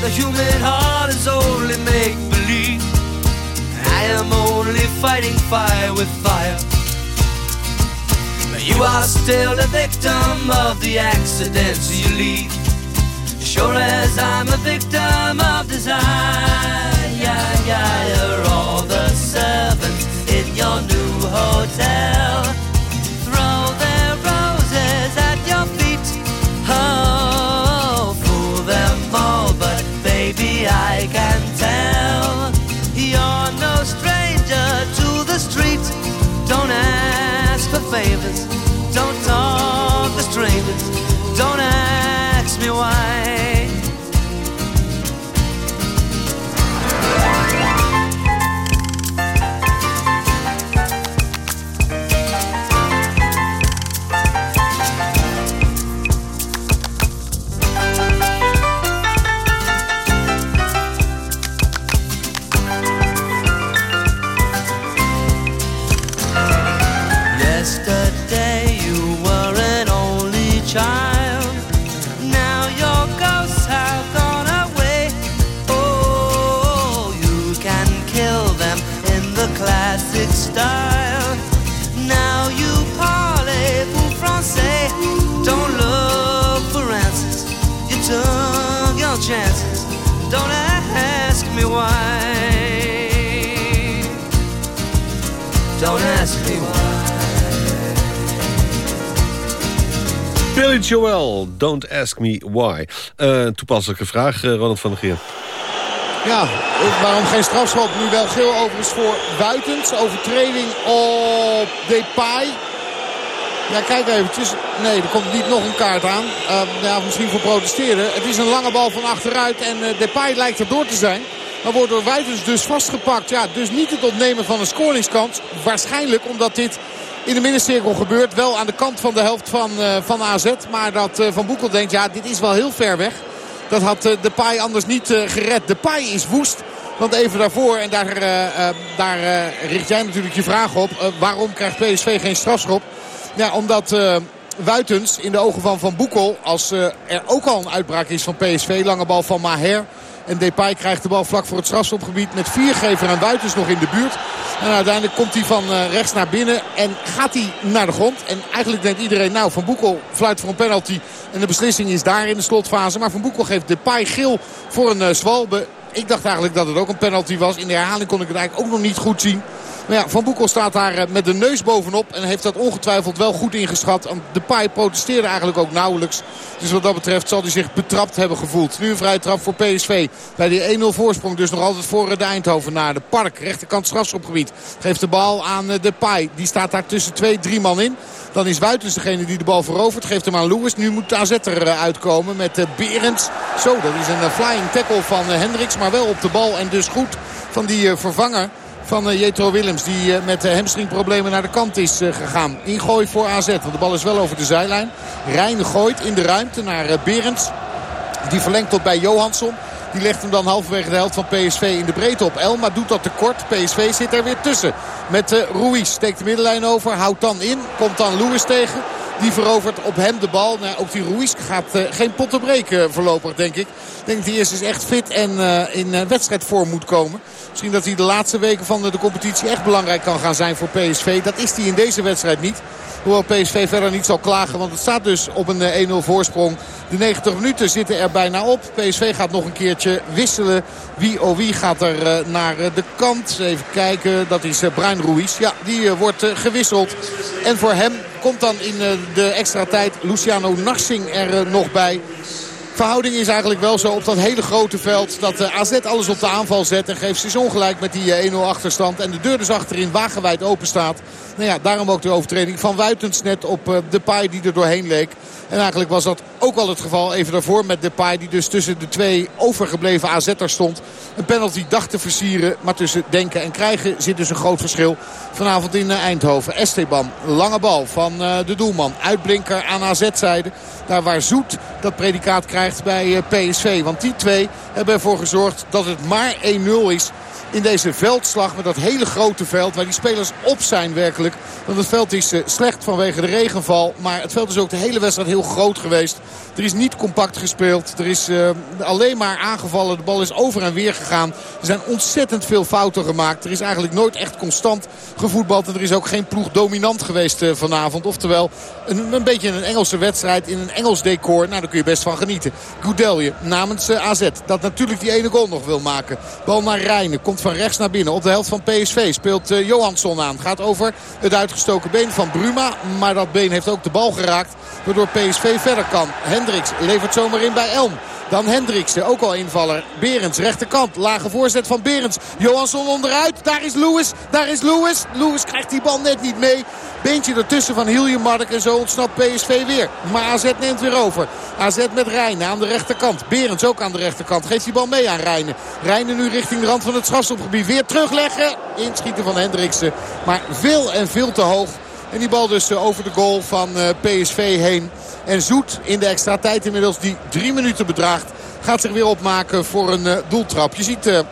the human heart is only make believe. I am only fighting fire with fire. But you are still the victim of the accidents you leave. Sure as I'm a victim of desire, Yeah, yeah, you're all the servants in your new hotel. Don't Ask Me Why. Uh, toepasselijke vraag, uh, Ronald van der Geer. Ja, waarom geen strafschop? Nu wel geel overigens voor Buitens. Overtreding op Depay. Ja, kijk eventjes. Nee, er komt niet nog een kaart aan. Uh, ja, misschien voor protesteren. Het is een lange bal van achteruit en Depay lijkt er door te zijn. Maar wordt door Wuitens dus vastgepakt. Ja, dus niet het ontnemen van een scoringskans. Waarschijnlijk omdat dit in de middencirkel gebeurt. Wel aan de kant van de helft van, uh, van AZ. Maar dat uh, Van Boekel denkt, ja, dit is wel heel ver weg. Dat had de Pai anders niet gered. De Pai is woest. Want even daarvoor, en daar, daar richt jij natuurlijk je vraag op. waarom krijgt PSV geen strafschop? Ja, omdat Wuitens in de ogen van Van Boekel, als er ook al een uitbraak is van PSV, lange bal van Maher... En Depay krijgt de bal vlak voor het strafschopgebied met viergever en Buitens nog in de buurt. En uiteindelijk komt hij van rechts naar binnen en gaat hij naar de grond. En eigenlijk denkt iedereen, nou Van Boekel fluit voor een penalty. En de beslissing is daar in de slotfase. Maar Van Boekel geeft Depay geel voor een zwalbe. Ik dacht eigenlijk dat het ook een penalty was. In de herhaling kon ik het eigenlijk ook nog niet goed zien. Maar ja, Van Boekel staat daar met de neus bovenop. En heeft dat ongetwijfeld wel goed ingeschat. De Pai protesteerde eigenlijk ook nauwelijks. Dus wat dat betreft zal hij zich betrapt hebben gevoeld. Nu een vrije trap voor PSV. Bij die 1-0 voorsprong dus nog altijd voor de Eindhoven naar de Park. Rechterkant strafschopgebied. Geeft de bal aan de Pai. Die staat daar tussen twee, drie man in. Dan is Wuitens degene die de bal verovert. Geeft hem aan Lewis. Nu moet AZ er uitkomen met Berends. Zo, dat is een flying tackle van Hendricks. Maar wel op de bal en dus goed van die vervanger van uh, Jetro Willems. Die uh, met hamstringproblemen naar de kant is uh, gegaan. Ingooi voor AZ. Want de bal is wel over de zijlijn. Reine gooit in de ruimte naar Berends. Die verlengt tot bij Johansson. Die legt hem dan halverwege de helft van PSV in de breedte op El. Maar doet dat tekort. PSV zit er weer tussen. Met uh, Ruiz steekt de middenlijn over. Houdt dan in. Komt dan Lewis tegen. Die verovert op hem de bal. Nou, ook die Ruiz gaat uh, geen potten breken voorlopig, denk ik. Ik denk dat hij eerst eens echt fit en in uh, wedstrijdvorm moet komen. Misschien dat hij de laatste weken van de competitie echt belangrijk kan gaan zijn voor PSV. Dat is hij in deze wedstrijd niet. Hoewel PSV verder niet zal klagen. Want het staat dus op een 1-0 voorsprong. De 90 minuten zitten er bijna op. PSV gaat nog een keertje wisselen. Wie oh wie gaat er naar de kant. Even kijken. Dat is Bruin Ruiz. Ja, die wordt gewisseld. En voor hem komt dan in de extra tijd Luciano Narsing er nog bij verhouding is eigenlijk wel zo op dat hele grote veld. Dat uh, AZ alles op de aanval zet. En geeft ze ongelijk met die 1-0 achterstand. En de deur dus achterin wagenwijd open staat. Nou ja, daarom ook de overtreding van Wuitens net op uh, de paai die er doorheen leek. En eigenlijk was dat ook al het geval even daarvoor met Depay. Die dus tussen de twee overgebleven AZ'ers stond. Een penalty dacht te versieren. Maar tussen denken en krijgen zit dus een groot verschil. Vanavond in Eindhoven. Esteban, lange bal van de doelman. Uitblinker aan AZ-zijde. Daar waar Zoet dat predicaat krijgt bij PSV. Want die twee hebben ervoor gezorgd dat het maar 1-0 is in deze veldslag met dat hele grote veld. Waar die spelers op zijn werkelijk. Want het veld is slecht vanwege de regenval. Maar het veld is ook de hele wedstrijd heel groot geweest. Er is niet compact gespeeld. Er is uh, alleen maar aangevallen. De bal is over en weer gegaan. Er zijn ontzettend veel fouten gemaakt. Er is eigenlijk nooit echt constant gevoetbald. En er is ook geen ploeg dominant geweest uh, vanavond. Oftewel een, een beetje een Engelse wedstrijd in een Engels decor. Nou, daar kun je best van genieten. Goudelje namens AZ. Dat natuurlijk die ene goal nog wil maken. Bal naar Rijnen. Komt van rechts naar binnen. Op de helft van PSV speelt Johansson aan. Gaat over het uitgestoken been van Bruma. Maar dat been heeft ook de bal geraakt. Waardoor PSV verder kan. Hendricks levert zomaar in bij Elm. Dan Hendriksen, ook al invaller. Berends, rechterkant. Lage voorzet van Berends. Johansson onderuit. Daar is Lewis. Daar is Lewis. Lewis krijgt die bal net niet mee. Beentje ertussen van Hiljemark. En zo ontsnapt PSV weer. Maar AZ neemt weer over. AZ met Rijnen aan de rechterkant. Berends ook aan de rechterkant. Geeft die bal mee aan Rijnen. Rijnen nu richting de rand van het strafstopgebied. Weer terugleggen. Inschieten van Hendriksen. Maar veel en veel te hoog. En die bal dus over de goal van PSV heen. En Zoet in de extra tijd inmiddels die drie minuten bedraagt. Gaat zich weer opmaken voor een uh, doeltrap. Je ziet...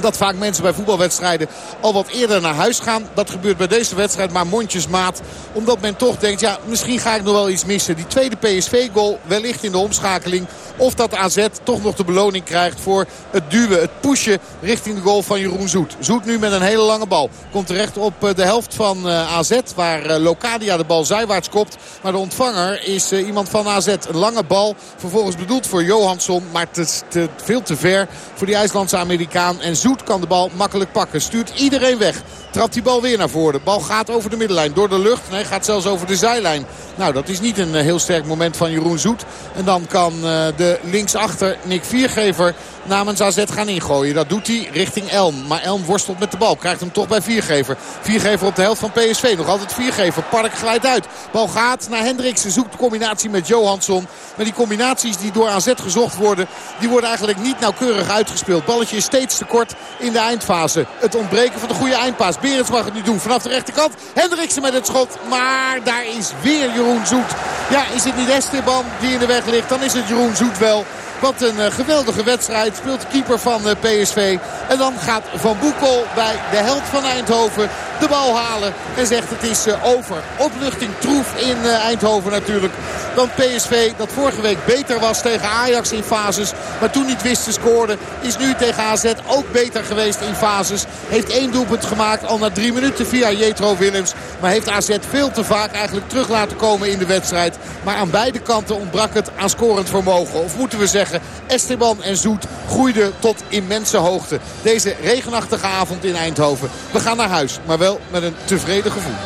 Dat vaak mensen bij voetbalwedstrijden al wat eerder naar huis gaan. Dat gebeurt bij deze wedstrijd maar mondjesmaat. Omdat men toch denkt, ja, misschien ga ik nog wel iets missen. Die tweede PSV-goal wellicht in de omschakeling. Of dat AZ toch nog de beloning krijgt voor het duwen, het pushen richting de goal van Jeroen Zoet. Zoet nu met een hele lange bal. Komt terecht op de helft van AZ waar Locadia de bal zijwaarts kopt. Maar de ontvanger is iemand van AZ. Een lange bal, vervolgens bedoeld voor Johansson. Maar te, te, veel te ver voor die IJslandse Amerikaan. En Zoet kan de bal makkelijk pakken. Stuurt iedereen weg. Trapt die bal weer naar voren. De bal gaat over de middenlijn. Door de lucht. Nee, gaat zelfs over de zijlijn. Nou, dat is niet een heel sterk moment van Jeroen Zoet. En dan kan de linksachter Nick Viergever namens AZ gaan ingooien. Dat doet hij richting Elm. Maar Elm worstelt met de bal. Krijgt hem toch bij Viergever. Viergever op de helft van PSV. Nog altijd Viergever. Park glijdt uit. Bal gaat naar Hendriksen. Zoekt de combinatie met Johansson. Maar die combinaties die door AZ gezocht worden... die worden eigenlijk niet nauwkeurig uitgespeeld. Balletje is steeds te kort in de eindfase. Het ontbreken van de goede eindpaas. Berends mag het nu doen vanaf de rechterkant. Hendriksen met het schot. Maar daar is weer Jeroen Zoet. Ja, is het niet Esteban die in de weg ligt? Dan is het Jeroen Zoet wel. Wat een uh, geweldige wedstrijd. Speelt de keeper van uh, PSV. En dan gaat Van Boekel bij de held van Eindhoven de bal halen. En zegt het is uh, over. Opluchting troef in Eindhoven natuurlijk. Dan PSV dat vorige week beter was tegen Ajax in fases. Maar toen niet wist te scoren. Is nu tegen AZ ook beter geweest in fases. Heeft één doelpunt gemaakt al na drie minuten via Jetro Willems. Maar heeft AZ veel te vaak eigenlijk terug laten komen in de wedstrijd. Maar aan beide kanten ontbrak het aan scorend vermogen. Of moeten we zeggen Esteban en Zoet groeiden tot immense hoogte. Deze regenachtige avond in Eindhoven. We gaan naar huis, maar wel met een tevreden gevoel.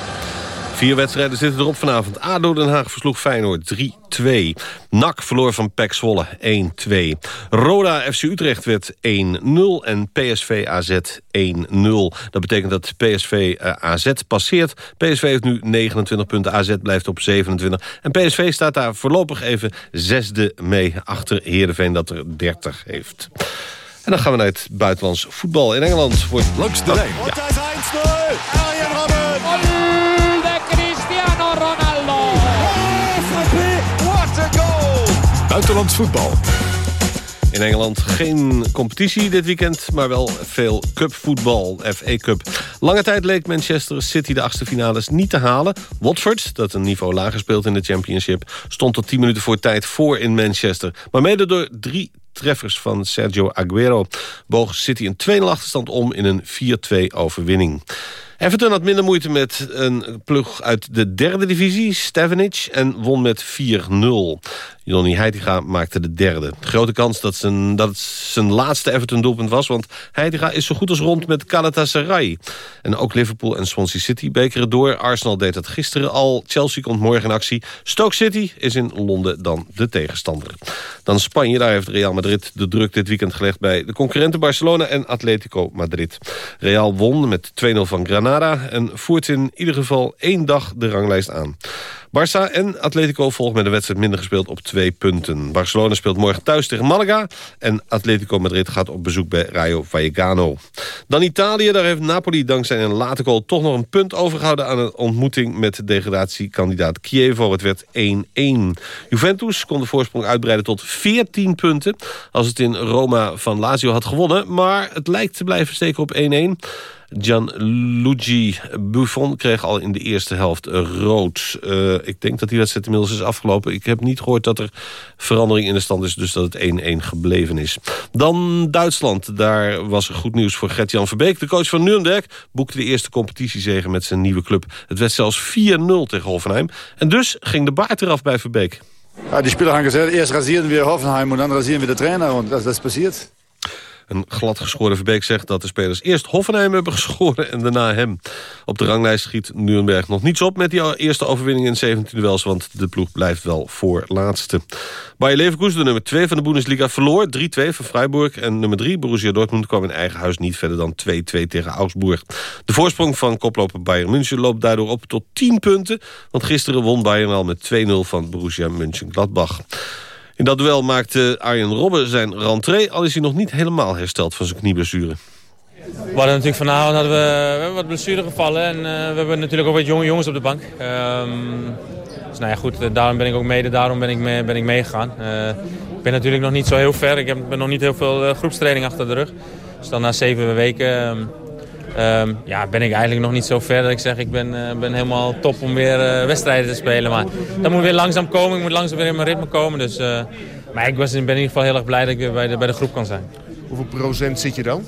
Vier wedstrijden zitten erop vanavond. ADO Den Haag versloeg Feyenoord 3-2. NAC verloor van PEC Zwolle 1-2. Roda FC Utrecht werd 1-0 en PSV AZ 1-0. Dat betekent dat PSV uh, AZ passeert. PSV heeft nu 29 punten, AZ blijft op 27. En PSV staat daar voorlopig even zesde mee achter Heerenveen dat er 30 heeft. En dan gaan we naar het buitenlands voetbal. In Engeland wordt... Langs de lijn. Ja. Buitenlands voetbal. In Engeland geen competitie dit weekend, maar wel veel cupvoetbal, FA Cup. Lange tijd leek Manchester City de achtste finales niet te halen. Watford, dat een niveau lager speelt in de Championship... stond tot 10 minuten voor tijd voor in Manchester. Maar mede door drie treffers van Sergio Aguero... boog City een 2-0 achterstand om in een 4-2 overwinning. Everton had minder moeite met een ploeg uit de derde divisie, Stevenage... en won met 4-0. Johnny Heitinga maakte de derde. Grote kans dat, zijn, dat het zijn laatste Everton-doelpunt was... want Heitinga is zo goed als rond met Galatasaray. En ook Liverpool en Swansea City bekeren door. Arsenal deed dat gisteren al. Chelsea komt morgen in actie. Stoke City is in Londen dan de tegenstander. Dan Spanje, daar heeft Real Madrid de druk dit weekend gelegd... bij de concurrenten Barcelona en Atletico Madrid. Real won met 2-0 van Granada... en voert in ieder geval één dag de ranglijst aan. Barça en Atletico volgen met de wedstrijd minder gespeeld op twee punten. Barcelona speelt morgen thuis tegen Malaga... en Atletico Madrid gaat op bezoek bij Rayo Vallecano. Dan Italië, daar heeft Napoli dankzij een late goal... toch nog een punt overgehouden aan een ontmoeting... met degradatiekandidaat Chievo. Het werd 1-1. Juventus kon de voorsprong uitbreiden tot 14 punten... als het in Roma van Lazio had gewonnen. Maar het lijkt te blijven steken op 1-1... Gianluigi Buffon kreeg al in de eerste helft rood. Uh, ik denk dat die wedstrijd inmiddels is afgelopen. Ik heb niet gehoord dat er verandering in de stand is... dus dat het 1-1 gebleven is. Dan Duitsland. Daar was er goed nieuws voor Gert-Jan Verbeek. De coach van Nuremberg boekte de eerste competitiezege met zijn nieuwe club. Het werd zelfs 4-0 tegen Hoffenheim. En dus ging de baard eraf bij Verbeek. Ja, die Spieler hebben gezegd, eerst raseren we Hoffenheim... en dan raseren we de trainer. En dat, dat is passiert. Een gladgeschoren Verbeek zegt dat de spelers eerst Hoffenheim hebben geschoren en daarna hem. Op de ranglijst schiet Nuremberg nog niets op met die eerste overwinning in 17 duels, want de ploeg blijft wel voor laatste. Bayer Leverkusen, de nummer 2 van de Bundesliga, verloor 3-2 van Freiburg. En nummer 3, Borussia Dortmund, kwam in eigen huis niet verder dan 2-2 tegen Augsburg. De voorsprong van koploper Bayern München loopt daardoor op tot 10 punten, want gisteren won Bayern al met 2-0 van Borussia Mönchengladbach. In dat duel maakte Arjen Robben zijn rentree... al is hij nog niet helemaal hersteld van zijn knieblessure. We hadden natuurlijk vanavond hadden we, we hebben wat blessure gevallen. En uh, we hebben natuurlijk ook wat jonge jongens op de bank. Um, dus nou ja, goed, eh, daarom ben ik ook mede, daarom ben ik, mee, ben ik meegegaan. Uh, ik ben natuurlijk nog niet zo heel ver. Ik heb ben nog niet heel veel groepstraining achter de rug. Dus dan na zeven weken... Um, Um, ja, ben ik eigenlijk nog niet zo ver dat ik zeg ik ben, uh, ben helemaal top om weer uh, wedstrijden te spelen. Maar dat moet weer langzaam komen. Ik moet langzaam weer in mijn ritme komen. Dus, uh, maar ik was, ben in ieder geval heel erg blij dat ik weer bij de, bij de groep kan zijn. Hoeveel procent zit je dan?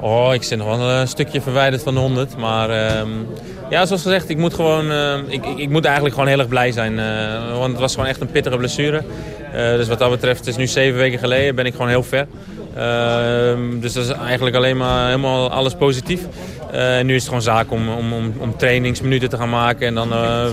Oh, ik zit nog wel een stukje verwijderd van de 100. Maar um, ja, zoals gezegd, ik moet, gewoon, ik, ik, ik, moet eigenlijk gewoon heel erg blij zijn. want het was gewoon echt een pittige blessure. dus wat dat betreft, het is nu zeven weken geleden, ben ik gewoon heel ver. Uh, dus dat is eigenlijk alleen maar helemaal alles positief. Uh, nu is het gewoon zaak om, om, om, om, trainingsminuten te gaan maken en dan uh,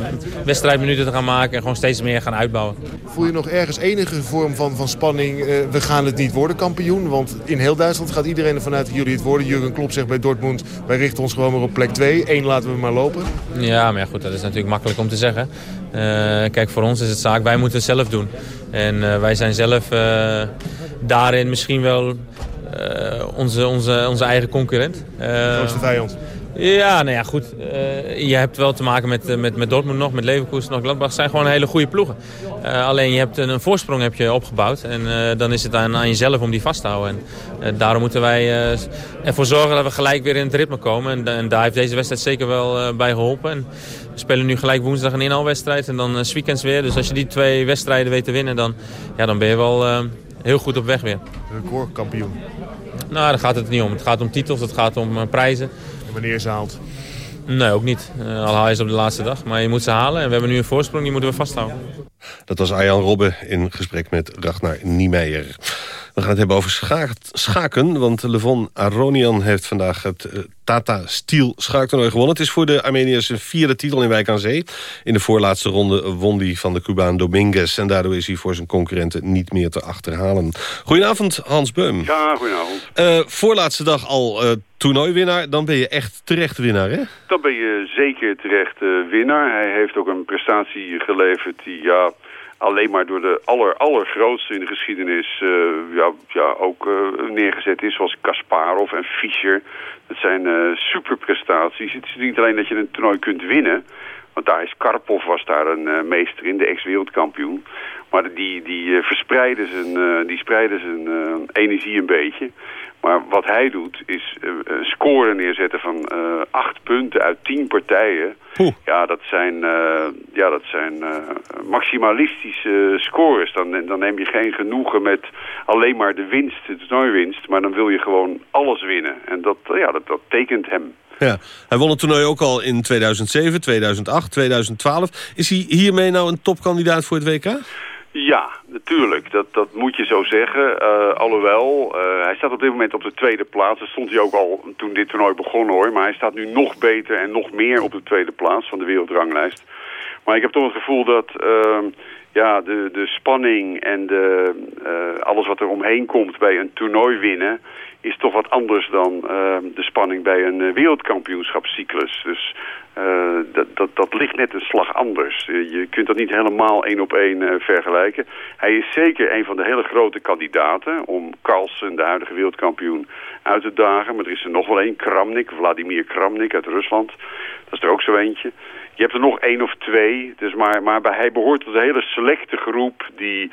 wedstrijdminuten te gaan maken en gewoon steeds meer gaan uitbouwen. Voel je nog ergens enige vorm van, van spanning, uh, we gaan het niet worden kampioen? Want in heel Duitsland gaat iedereen ervan uit dat jullie het worden. Jurgen Klopp zegt bij Dortmund, wij richten ons gewoon maar op plek 2. Eén laten we maar lopen. Ja, maar ja, goed, dat is natuurlijk makkelijk om te zeggen. kijk, voor ons is het zaak, wij moeten het zelf doen. En wij zijn zelf daarin misschien wel uh, onze, onze, onze eigen concurrent. Uh, Grootste vijand. Ja, nou ja, goed. Uh, je hebt wel te maken met, met, met Dortmund nog, met Leverkusen nog. Gladbach zijn gewoon hele goede ploegen. Uh, alleen je hebt een, een, voorsprong heb je opgebouwd. En uh, dan is het aan, aan jezelf om die vast te houden. En daarom moeten wij ervoor zorgen dat we gelijk weer in het ritme komen. En, en daar heeft deze wedstrijd zeker wel bij geholpen. En we spelen nu gelijk woensdag een inhaalwedstrijd en dan s weekends weer. Dus als je die twee wedstrijden weet te winnen, dan, ja, dan ben je wel heel goed op weg weer. Recordkampioen. Nou, daar gaat het niet om. Het gaat om titels, het gaat om uh, prijzen. En wanneer ze haalt? Nee, ook niet. Al haal je ze op de laatste dag. Maar je moet ze halen en we hebben nu een voorsprong, die moeten we vasthouden. Dat was Arjan Robbe in gesprek met Ragnar Niemeyer. We gaan het hebben over schaken, want Levon Aronian heeft vandaag het uh, Tata Steel schaaktoernooi gewonnen. Het is voor de Armeniërs een vierde titel in Wijk aan Zee. In de voorlaatste ronde won hij van de Cubaan Dominguez. En daardoor is hij voor zijn concurrenten niet meer te achterhalen. Goedenavond, Hans Beum. Ja, goedenavond. Uh, voorlaatste dag al uh, toernooiwinnaar. Dan ben je echt terecht winnaar, hè? Dan ben je zeker terecht winnaar. Hij heeft ook een prestatie geleverd die... ja alleen maar door de aller, allergrootste in de geschiedenis uh, ja, ja, ook uh, neergezet is. Zoals Kasparov en Fischer. Dat zijn superprestaties. Het is niet alleen dat je een toernooi kunt winnen. Want daar is Karpov was daar een meester in, de ex-wereldkampioen. Maar die, die verspreiden zijn, die spreiden zijn energie een beetje. Maar wat hij doet is uh, een score neerzetten van uh, acht punten uit tien partijen. Ja, dat zijn, uh, ja, dat zijn maximalistische scores. Dan, dan neem je geen genoegen met alleen maar de winst, de toernooiwinst. Maar dan wil je gewoon alles winnen. En dat, ja, dat, dat tekent hem. Ja, hij won het toernooi ook al in 2007, 2008, 2012. Is hij hiermee nou een topkandidaat voor het WK? Ja, natuurlijk. Dat, dat moet je zo zeggen. Uh, alhoewel, uh, hij staat op dit moment op de tweede plaats. Dat stond hij ook al toen dit toernooi begon hoor. Maar hij staat nu nog beter en nog meer op de tweede plaats van de wereldranglijst. Maar ik heb toch het gevoel dat uh, ja, de, de spanning en de, alles wat er omheen komt bij een toernooi winnen is toch wat anders dan de spanning bij een wereldkampioenschapscyclus. Dus uh, dat, dat, dat ligt net een slag anders. je kunt dat niet helemaal één op één uh, vergelijken. Hij is zeker een van de hele grote kandidaten om Carlsen, de huidige wereldkampioen, uit te dagen. Maar er is er nog wel één, Kramnik, Vladimir Kramnik uit Rusland. Dat is er ook zo eentje. Je hebt er nog één of twee, dus maar, maar hij behoort tot een hele selecte groep die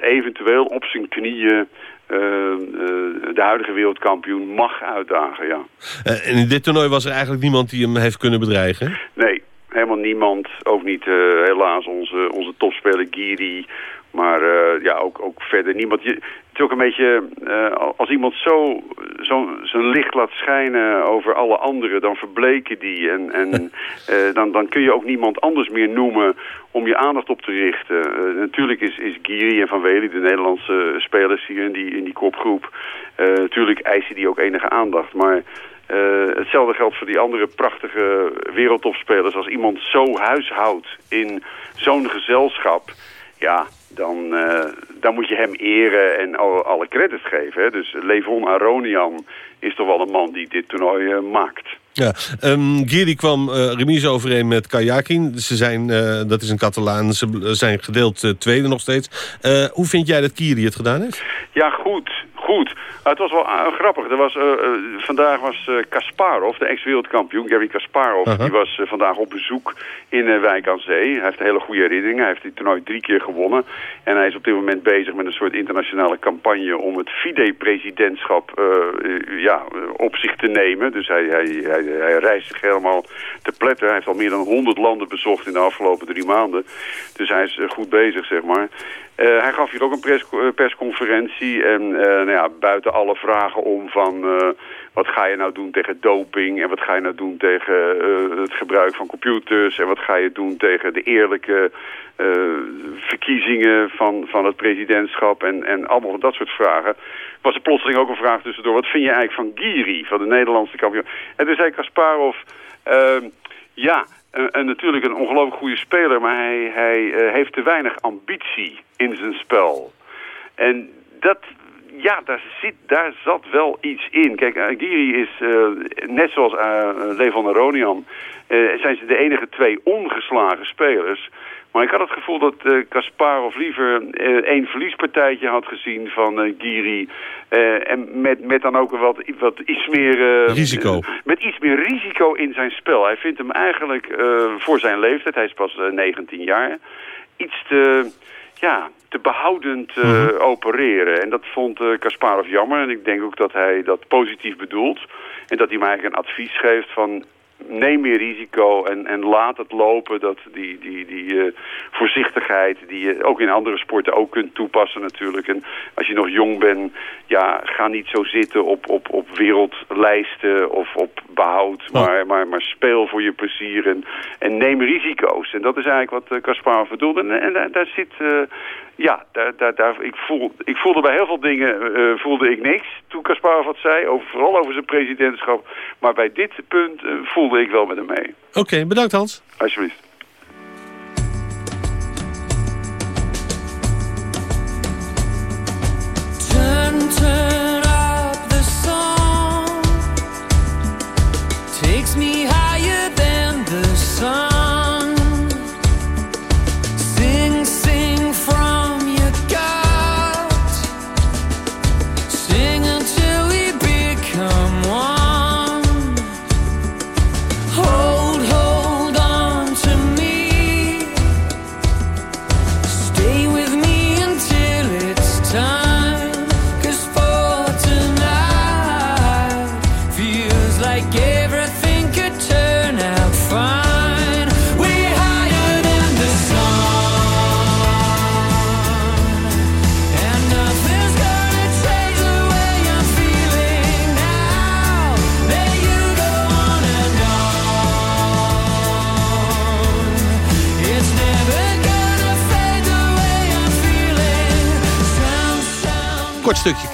eventueel op zijn knieën de huidige wereldkampioen mag uitdagen, ja. Uh, en in dit toernooi was er eigenlijk niemand die hem heeft kunnen bedreigen? Nee, helemaal niemand. Ook niet helaas onze, onze topspeler Giri. Maar ja, ook, ook verder niemand. Je, het is ook een beetje, als iemand zo, zo zijn licht laat schijnen over alle anderen, dan verbleken die. En, en dan, dan kun je ook niemand anders meer noemen om je aandacht op te richten. Natuurlijk is, is Giri en Van Wely, de Nederlandse spelers hier in die, in die kopgroep... Natuurlijk eisen die ook enige aandacht. Maar hetzelfde geldt voor die andere prachtige wereldtopspelers. Als iemand zo huishoudt in zo'n gezelschap... ja, dan, dan moet je hem eren en alle, credits geven. Dus Levon Aronian is toch wel een man die dit toernooi maakt. Ja, um, Giri kwam uh, remise overeen met Kajakin. Ze zijn, uh, dat is een Catalaan, ze zijn gedeeld uh, tweede nog steeds. hoe vind jij dat Giri het gedaan heeft? Ja, goed, goed. het was wel grappig. Er was, vandaag was Kasparov, de ex-wereldkampioen, Gary Kasparov... -huh. die was vandaag op bezoek in Wijk aan Zee. Hij heeft hele goede herinneringen. Hij heeft die toernooi drie keer gewonnen. En hij is op dit moment bezig met een soort internationale campagne... om het FIDE-presidentschap ja, op zich te nemen. Dus hij, hij, hij hij reist zich helemaal te pletten. Hij heeft al meer dan 100 landen bezocht in de afgelopen drie maanden. Dus hij is goed bezig, zeg maar. Uh, hij gaf hier ook een pers persconferentie. En nou ja, buiten alle vragen om van... wat ga je nou doen tegen doping? En wat ga je nou doen tegen het gebruik van computers? En wat ga je doen tegen de eerlijke verkiezingen van, van het presidentschap? En, en allemaal dat soort vragen. Was er plotseling ook een vraag tussendoor. Wat vind je eigenlijk van Giri, van de Nederlandse kampioen? En toen zei Kasparov... ja, en, en, natuurlijk een ongelooflijk goede speler, maar hij, hij uh, heeft te weinig ambitie in zijn spel. En dat, ja, daar, zit, daar zat wel iets in. Kijk, Agiri is, uh, net zoals uh, Levon Aronian, zijn ze de enige twee ongeslagen spelers... Maar ik had het gevoel dat uh, Kasparov liever uh, één verliespartijtje had gezien van uh, Giri. en met, met dan ook wat, wat iets meer... risico. met iets meer risico in zijn spel. Hij vindt hem eigenlijk voor zijn leeftijd, hij is pas 19 jaar, iets te, ja, te behoudend mm -hmm. opereren. En dat vond Kasparov jammer. En ik denk ook dat hij dat positief bedoelt. En dat hij mij eigenlijk een advies geeft van neem meer risico en, en laat het lopen. Dat die, die, die uh, voorzichtigheid die je ook in andere sporten ook kunt toepassen natuurlijk. En als je nog jong bent, ja, ga niet zo zitten op, op, op wereldlijsten of op behoud. Oh. Maar, maar, maar speel voor je plezier en, en neem risico's. En dat is eigenlijk wat Caspar uh, bedoelde. En, en daar, daar zit... Uh, ja, daar, daar, daar, ik, voel, ik voelde bij heel veel dingen uh, voelde ik niks toen Kasparov wat zei, over, vooral over zijn presidentschap. Maar bij dit punt uh, voelde ik wel met hem mee. Oké, okay, bedankt Hans. Alsjeblieft.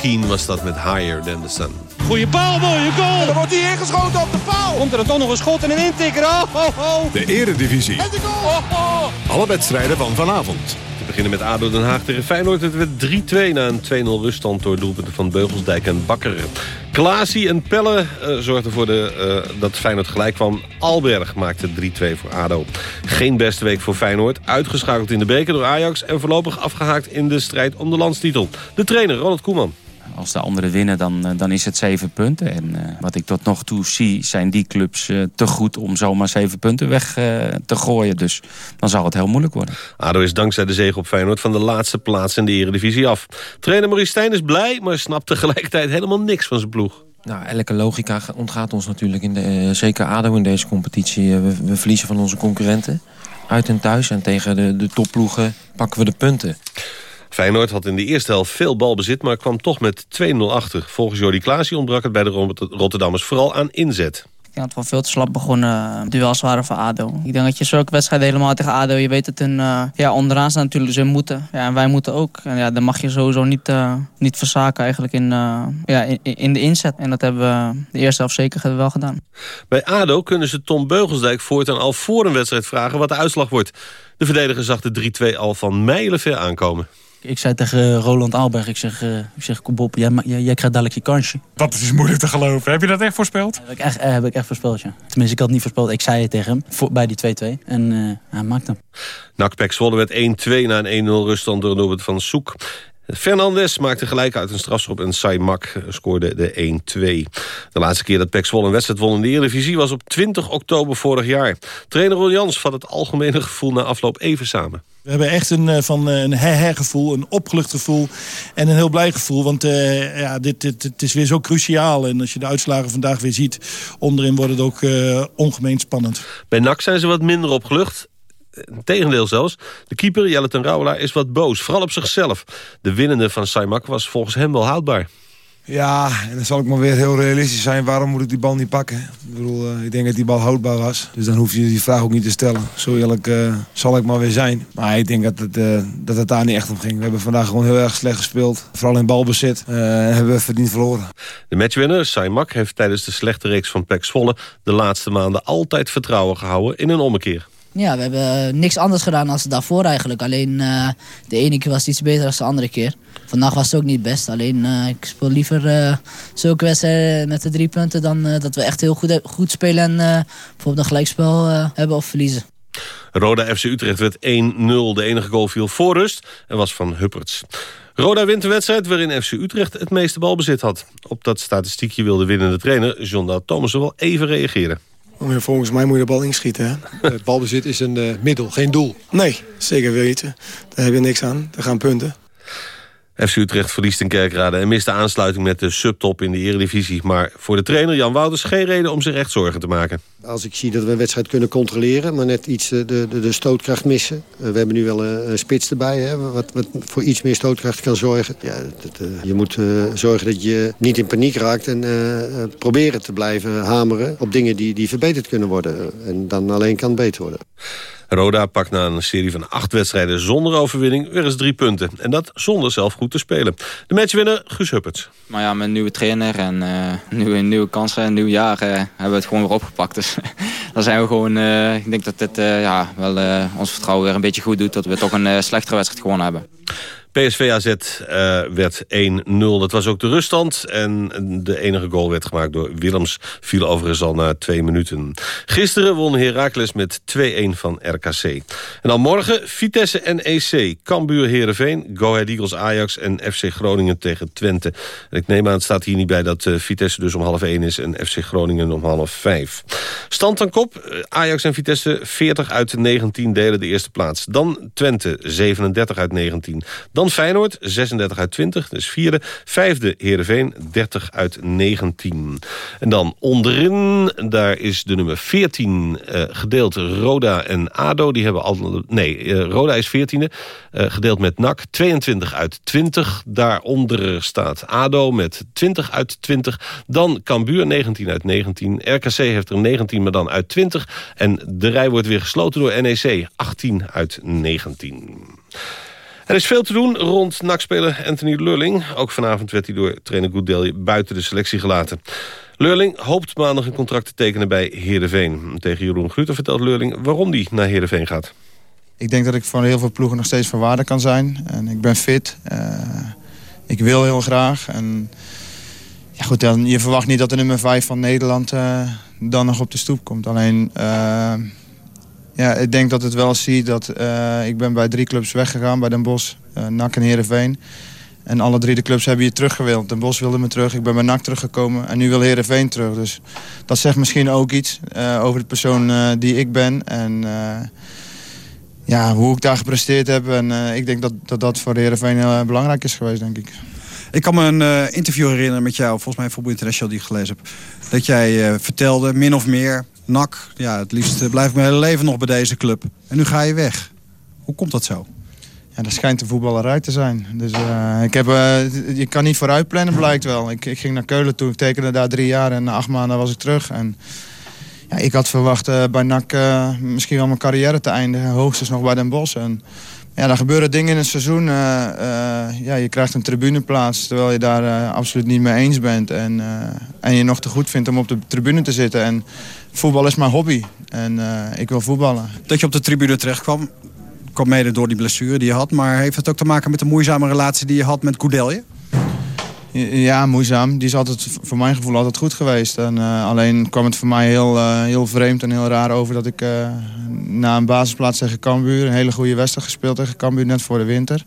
Keen was dat met Higher Than The Sun. Goeie paal, mooie goal. En dan wordt hij ingeschoten op de paal. Komt er dan toch nog een schot en een intikker. Oh, oh, oh. De eredivisie. En de goal. Oh, oh. Alle wedstrijden van vanavond. We beginnen met ADO Den Haag tegen Feyenoord. Het werd 3-2 na een 2-0 ruststand door doelpunten van Beugelsdijk en Bakker. Klaasie en Pelle uh, zorgden voor de, uh, dat Feyenoord gelijk kwam. Alberg maakte 3-2 voor ADO. Geen beste week voor Feyenoord. Uitgeschakeld in de beker door Ajax... en voorlopig afgehaakt in de strijd om de landstitel. De trainer Ronald Koeman. Als de anderen winnen, dan, dan is het zeven punten. En uh, wat ik tot nog toe zie, zijn die clubs uh, te goed om zomaar zeven punten weg uh, te gooien. Dus dan zal het heel moeilijk worden. ADO is dankzij de zege op Feyenoord van de laatste plaats in de Eredivisie af. Trainer Maurice Stijn is blij, maar snapt tegelijkertijd helemaal niks van zijn ploeg. Nou, elke logica ontgaat ons natuurlijk, in de, zeker ADO in deze competitie. We, we verliezen van onze concurrenten uit en thuis. En tegen de, de topploegen pakken we de punten. Feyenoord had in de eerste helft veel balbezit... maar kwam toch met 2-0 achter. Volgens Jordi Klaasie ontbrak het bij de Rotterdammers vooral aan inzet. Ik denk dat we veel te slap begonnen. Duels waren voor ADO. Ik denk dat je zulke wedstrijden helemaal tegen ADO... je weet het hun uh, ja, onderaan staan natuurlijk, ze moeten. Ja, en wij moeten ook. En ja, dan mag je sowieso niet, uh, niet verzaken eigenlijk in, uh, ja, in, in, de inzet. En dat hebben we de eerste helft zeker wel gedaan. Bij ADO kunnen ze Tom Beugelsdijk voortaan al voor een wedstrijd vragen... wat de uitslag wordt. De verdediger zag de 3-2 al van mijlenver aankomen. Ik zei tegen Roland Aalberg, ik zeg, uh, ik zeg kom op, jij, jij, jij, krijgt dadelijk je kansje. Dat is moeilijk te geloven. Heb je dat echt voorspeld? Heb ik echt, uh, heb ik echt voorspeld, ja. Tenminste, ik had het niet voorspeld. Ik zei het tegen hem voor, bij die 2-2 en uh, hij maakte hem. NAC Zwolle werd 1-2 na een 1-0 ruststand door Norbert van Soek. Fernandes maakte gelijk uit een strafschop en Saimak scoorde de 1-2. De laatste keer dat Pek Zwolle een wedstrijd won in de Eredivisie... was op 20 oktober vorig jaar. Trainer Ron Jans vat het algemene gevoel na afloop even samen. We hebben echt een, van een he-he gevoel, een opgelucht gevoel en een heel blij gevoel. Want uh, ja, dit, dit, het is weer zo cruciaal. En als je de uitslagen vandaag weer ziet, onderin wordt het ook uh, ongemeen spannend. Bij NAC zijn ze wat minder opgelucht. Tegendeel zelfs. De keeper, Jelle ten Rauwelaar, is wat boos. Vooral op zichzelf. De winnende van Saimak was volgens hem wel houdbaar. Ja, en dan zal ik maar weer heel realistisch zijn. Waarom moet ik die bal niet pakken? Ik bedoel, uh, ik denk dat die bal houdbaar was. Dus dan hoef je die vraag ook niet te stellen. Zo eerlijk uh, zal ik maar weer zijn. Maar ik denk dat het, uh, dat het daar niet echt om ging. We hebben vandaag gewoon heel erg slecht gespeeld. Vooral in balbezit. en hebben we verdiend verloren. De matchwinner, Saimak, heeft tijdens de slechte reeks van Pek Zwolle... de laatste maanden altijd vertrouwen gehouden in een ommekeer. Ja, we hebben niks anders gedaan dan daarvoor eigenlijk. Alleen uh, de ene keer was het iets beter dan de andere keer. Vandaag was het ook niet best. Alleen uh, ik speel liever uh, zulke wedstrijden met de drie punten... dan dat we echt heel goed, goed spelen en bijvoorbeeld een gelijkspel hebben of verliezen. Roda FC Utrecht werd 1-0. De enige goal viel voor rust en was van Hupperts. Roda wint de wedstrijd waarin FC Utrecht het meeste balbezit had. Op dat statistiekje wilde winnende trainer John Thomassen wel even reageren. Volgens mij moet je de bal inschieten. Hè? Het balbezit is een uh, middel, geen doel. Nee, zeker weten. Daar heb je niks aan. Daar gaan punten. FC Utrecht verliest in Kerkrade en mist de aansluiting met de subtop in de Eredivisie. Maar voor de trainer Jan Wouters geen reden om zich echt zorgen te maken. Als ik zie dat we een wedstrijd kunnen controleren, maar net iets de, de, de stootkracht missen. We hebben nu wel een, spits erbij, hè, wat, wat voor iets meer stootkracht kan zorgen. Ja, uh, je moet uh, zorgen dat je niet in paniek raakt en uh, proberen te blijven hameren op dingen die, die verbeterd kunnen worden. En dan alleen kan het beter worden. Roda pakt na een serie van acht wedstrijden zonder overwinning weer eens drie punten. En dat zonder zelf goed te spelen. De matchwinner Guus Hupperts. Maar ja, met een nieuwe trainer en uh, nieuwe, nieuwe kansen en nieuw jaar uh, hebben we het gewoon weer opgepakt. Dus dan zijn we gewoon, uh, ik denk dat dit ja, wel ons vertrouwen weer een beetje goed doet. Dat we toch een slechtere wedstrijd gewonnen hebben. PSV AZ uh, werd 1-0. Dat was ook de ruststand. En de enige goal werd gemaakt door Willems. Viel overigens al na twee minuten. Gisteren won Heracles met 2-1 van RKC. En dan morgen Vitesse NEC. Cambuur Heerenveen. Go Ahead Eagles Ajax en FC Groningen tegen Twente. En ik neem aan, het staat hier niet bij dat uh, Vitesse dus om half 1 is... en FC Groningen om half 5. Stand aan kop. Ajax en Vitesse 40 uit 19 delen de eerste plaats. Dan Twente 37 uit 19. Dan dan Feyenoord, 36 uit 20, dus vierde. Vijfde Heerenveen, 30 uit 19. En dan onderin, daar is de nummer 14 uh, gedeeld Roda en ADO. Die hebben al, nee, uh, Roda is 14e, uh, gedeeld met NAC, 22 uit 20. Daaronder staat ADO met 20 uit 20. Dan Cambuur, 19 uit 19. RKC heeft er 19, maar dan uit 20. En de rij wordt weer gesloten door NEC, 18 uit 19. Er is veel te doen rond NAC-speler Anthony Lurling. Ook vanavond werd hij door trainer Goedelje buiten de selectie gelaten. Leurling hoopt maandag een contract te tekenen bij Heerenveen. Tegen Jeroen Gruter vertelt Leurling waarom hij naar Heerenveen gaat. Ik denk dat ik voor heel veel ploegen nog steeds van waarde kan zijn. En ik ben fit. Uh, ik wil heel graag. En ja, goed, dan, je verwacht niet dat de nummer 5 van Nederland uh, dan nog op de stoep komt. Alleen, uh, ja, ik denk dat het wel zie dat ik ben bij drie clubs weggegaan. Bij Den Bosch, NAC en Heerenveen. En alle drie de clubs hebben je teruggewild. Den Bosch wilde me terug, ik ben bij NAC teruggekomen en nu wil Heerenveen terug. Dus dat zegt misschien ook iets uh, over de persoon uh, die ik ben. En uh, ja, hoe ik daar gepresteerd heb. En ik denk dat, dat dat voor Heerenveen heel belangrijk is geweest, denk ik. Ik kan me een interview herinneren met jou, volgens mij Voetbal International die ik gelezen heb. Dat jij vertelde, min of meer, NAC, ja, het liefst blijf ik mijn hele leven nog bij deze club. En nu ga je weg. Hoe komt dat zo? Ja, dat schijnt een voetballerij te zijn. Dus uh, ik heb, uh, je kan niet vooruit plannen, blijkt wel. Ik, ik, ging naar Keulen toe, ik tekende daar drie jaar en na acht maanden was ik terug. En, ja, ik had verwacht bij NAC misschien wel mijn carrière te eindigen, hoogstens nog bij Den Bosch. En, ja, er gebeuren dingen in het seizoen. ja, je krijgt een tribuneplaats terwijl je daar absoluut niet mee eens bent. En, en je nog te goed vindt om op de tribune te zitten. En voetbal is mijn hobby. En ik wil voetballen. Dat je op de tribune terecht kwam, kwam mede door die blessure die je had. Maar heeft het ook te maken met de moeizame relatie die je had met Goudelje? Ja, moeizaam. Die is altijd, voor mijn gevoel altijd goed geweest. En, uh, alleen kwam het voor mij heel, uh, heel vreemd en heel raar over dat ik uh, na een basisplaats tegen Cambuur... een hele goede wedstrijd gespeeld tegen Cambuur net voor de winter.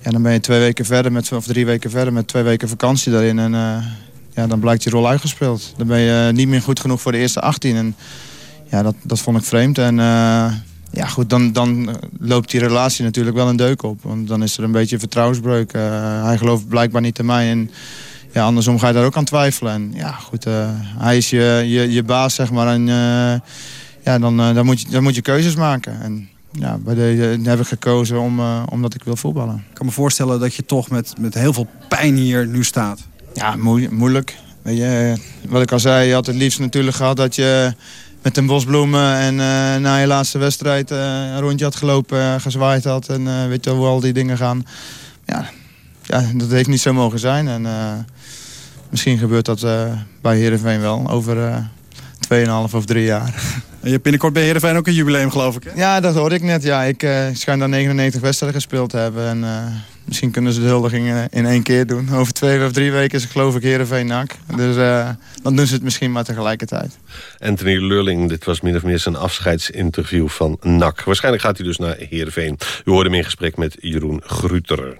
Ja, dan ben je twee weken verder, met, of drie weken verder met twee weken vakantie daarin. En ja, dan blijkt die rol uitgespeeld. Dan ben je niet meer goed genoeg voor de eerste 18. En ja, dat, dat vond ik vreemd. En ja, goed, dan, dan loopt die relatie natuurlijk wel een deuk op. Want dan is er een beetje vertrouwensbreuk. Hij gelooft blijkbaar niet in mij. En ja, andersom ga je daar ook aan twijfelen. En ja, goed, hij is je, je, je baas, zeg maar. En ja, dan, dan, moet je, dan moet je keuzes maken. En ja, bij deze heb ik gekozen om, omdat ik wil voetballen. Ik kan me voorstellen dat je toch met, met heel veel pijn hier nu staat. Ja, moeilijk. Weet je, wat ik al zei, je had het liefst natuurlijk gehad dat je met een bosbloemen en uh, na je laatste wedstrijd uh, een rondje had gelopen, uh, gezwaaid had en weet je hoe al die dingen gaan. Ja, ja, dat heeft niet zo mogen zijn en misschien gebeurt dat bij Heerenveen wel over 2,5 of 3 jaar. En je hebt binnenkort bij Heerenveen ook een jubileum geloof ik hè? Ja, dat hoorde ik net. Ja, ik schijn daar 99 wedstrijden gespeeld te hebben en Misschien kunnen ze de huldiging in één keer doen. Over twee of drie weken is het geloof ik Heerenveen NAC. Dus uh, dan doen ze het misschien maar tegelijkertijd. Anthony Lurling, dit was min of meer zijn afscheidsinterview van NAC. Waarschijnlijk gaat hij dus naar Heerenveen. U hoorde hem in gesprek met Jeroen Gruter.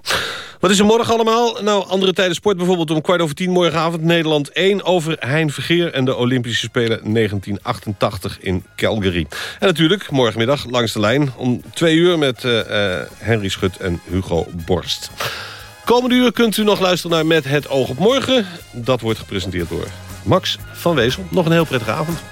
Wat is er morgen allemaal? Nou, andere tijden sport bijvoorbeeld om kwart over tien morgenavond. Nederland 1 over Hein Vergeer en de Olympische Spelen 1988 in Calgary. En natuurlijk morgenmiddag langs de lijn om twee uur met uh, Henry Schut en Hugo Borst. Komende uur kunt u nog luisteren naar Met het oog op morgen. Dat wordt gepresenteerd door Max van Wezel. Nog een heel prettige avond.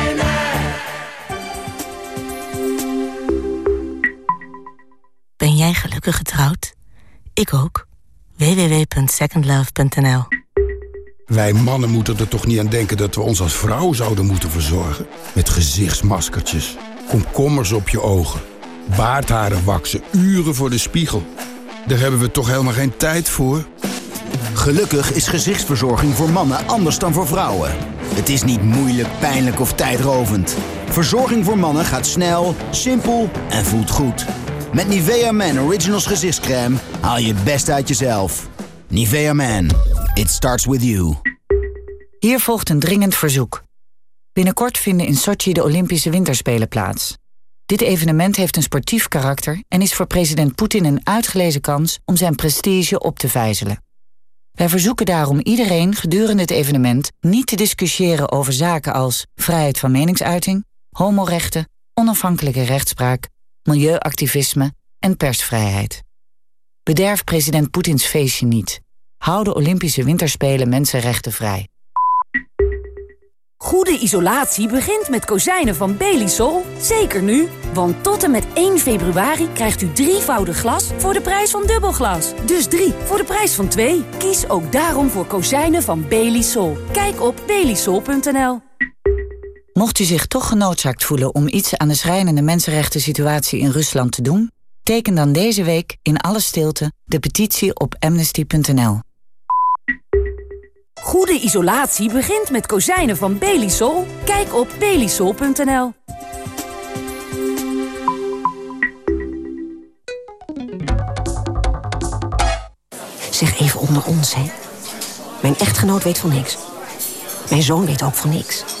Gelukkig getrouwd? Ik ook. www.secondlove.nl Wij mannen moeten er toch niet aan denken dat we ons als vrouw zouden moeten verzorgen? Met gezichtsmaskertjes, komkommers op je ogen, baardharen waksen, uren voor de spiegel. Daar hebben we toch helemaal geen tijd voor? Gelukkig is gezichtsverzorging voor mannen anders dan voor vrouwen. Het is niet moeilijk, pijnlijk of tijdrovend. Verzorging voor mannen gaat snel, simpel en voelt goed. Met Nivea Man Originals gezichtscreme haal je het best uit jezelf. Nivea Man, it starts with you. Hier volgt een dringend verzoek. Binnenkort vinden in Sochi de Olympische Winterspelen plaats. Dit evenement heeft een sportief karakter en is voor president Poetin een uitgelezen kans om zijn prestige op te vijzelen. Wij verzoeken daarom iedereen gedurende het evenement niet te discussiëren over zaken als vrijheid van meningsuiting, homorechten, onafhankelijke rechtspraak, milieuactivisme en persvrijheid. Bederf president Poetins feestje niet. Hou de Olympische Winterspelen mensenrechten vrij. Goede isolatie begint met kozijnen van Belisol. Zeker nu, want tot en met 1 februari krijgt u drievoudig glas voor de prijs van dubbelglas. Dus drie voor de prijs van twee. Kies ook daarom voor kozijnen van Belisol. Kijk op belisol.nl. Mocht u zich toch genoodzaakt voelen om iets aan de schrijnende mensenrechten situatie in Rusland te doen, teken dan deze week in alle stilte de petitie op amnesty.nl. Goede isolatie begint met kozijnen van Belisol. Kijk op belisol.nl. Zeg even onder ons, hè. Mijn echtgenoot weet van niks. Mijn zoon weet ook van niks.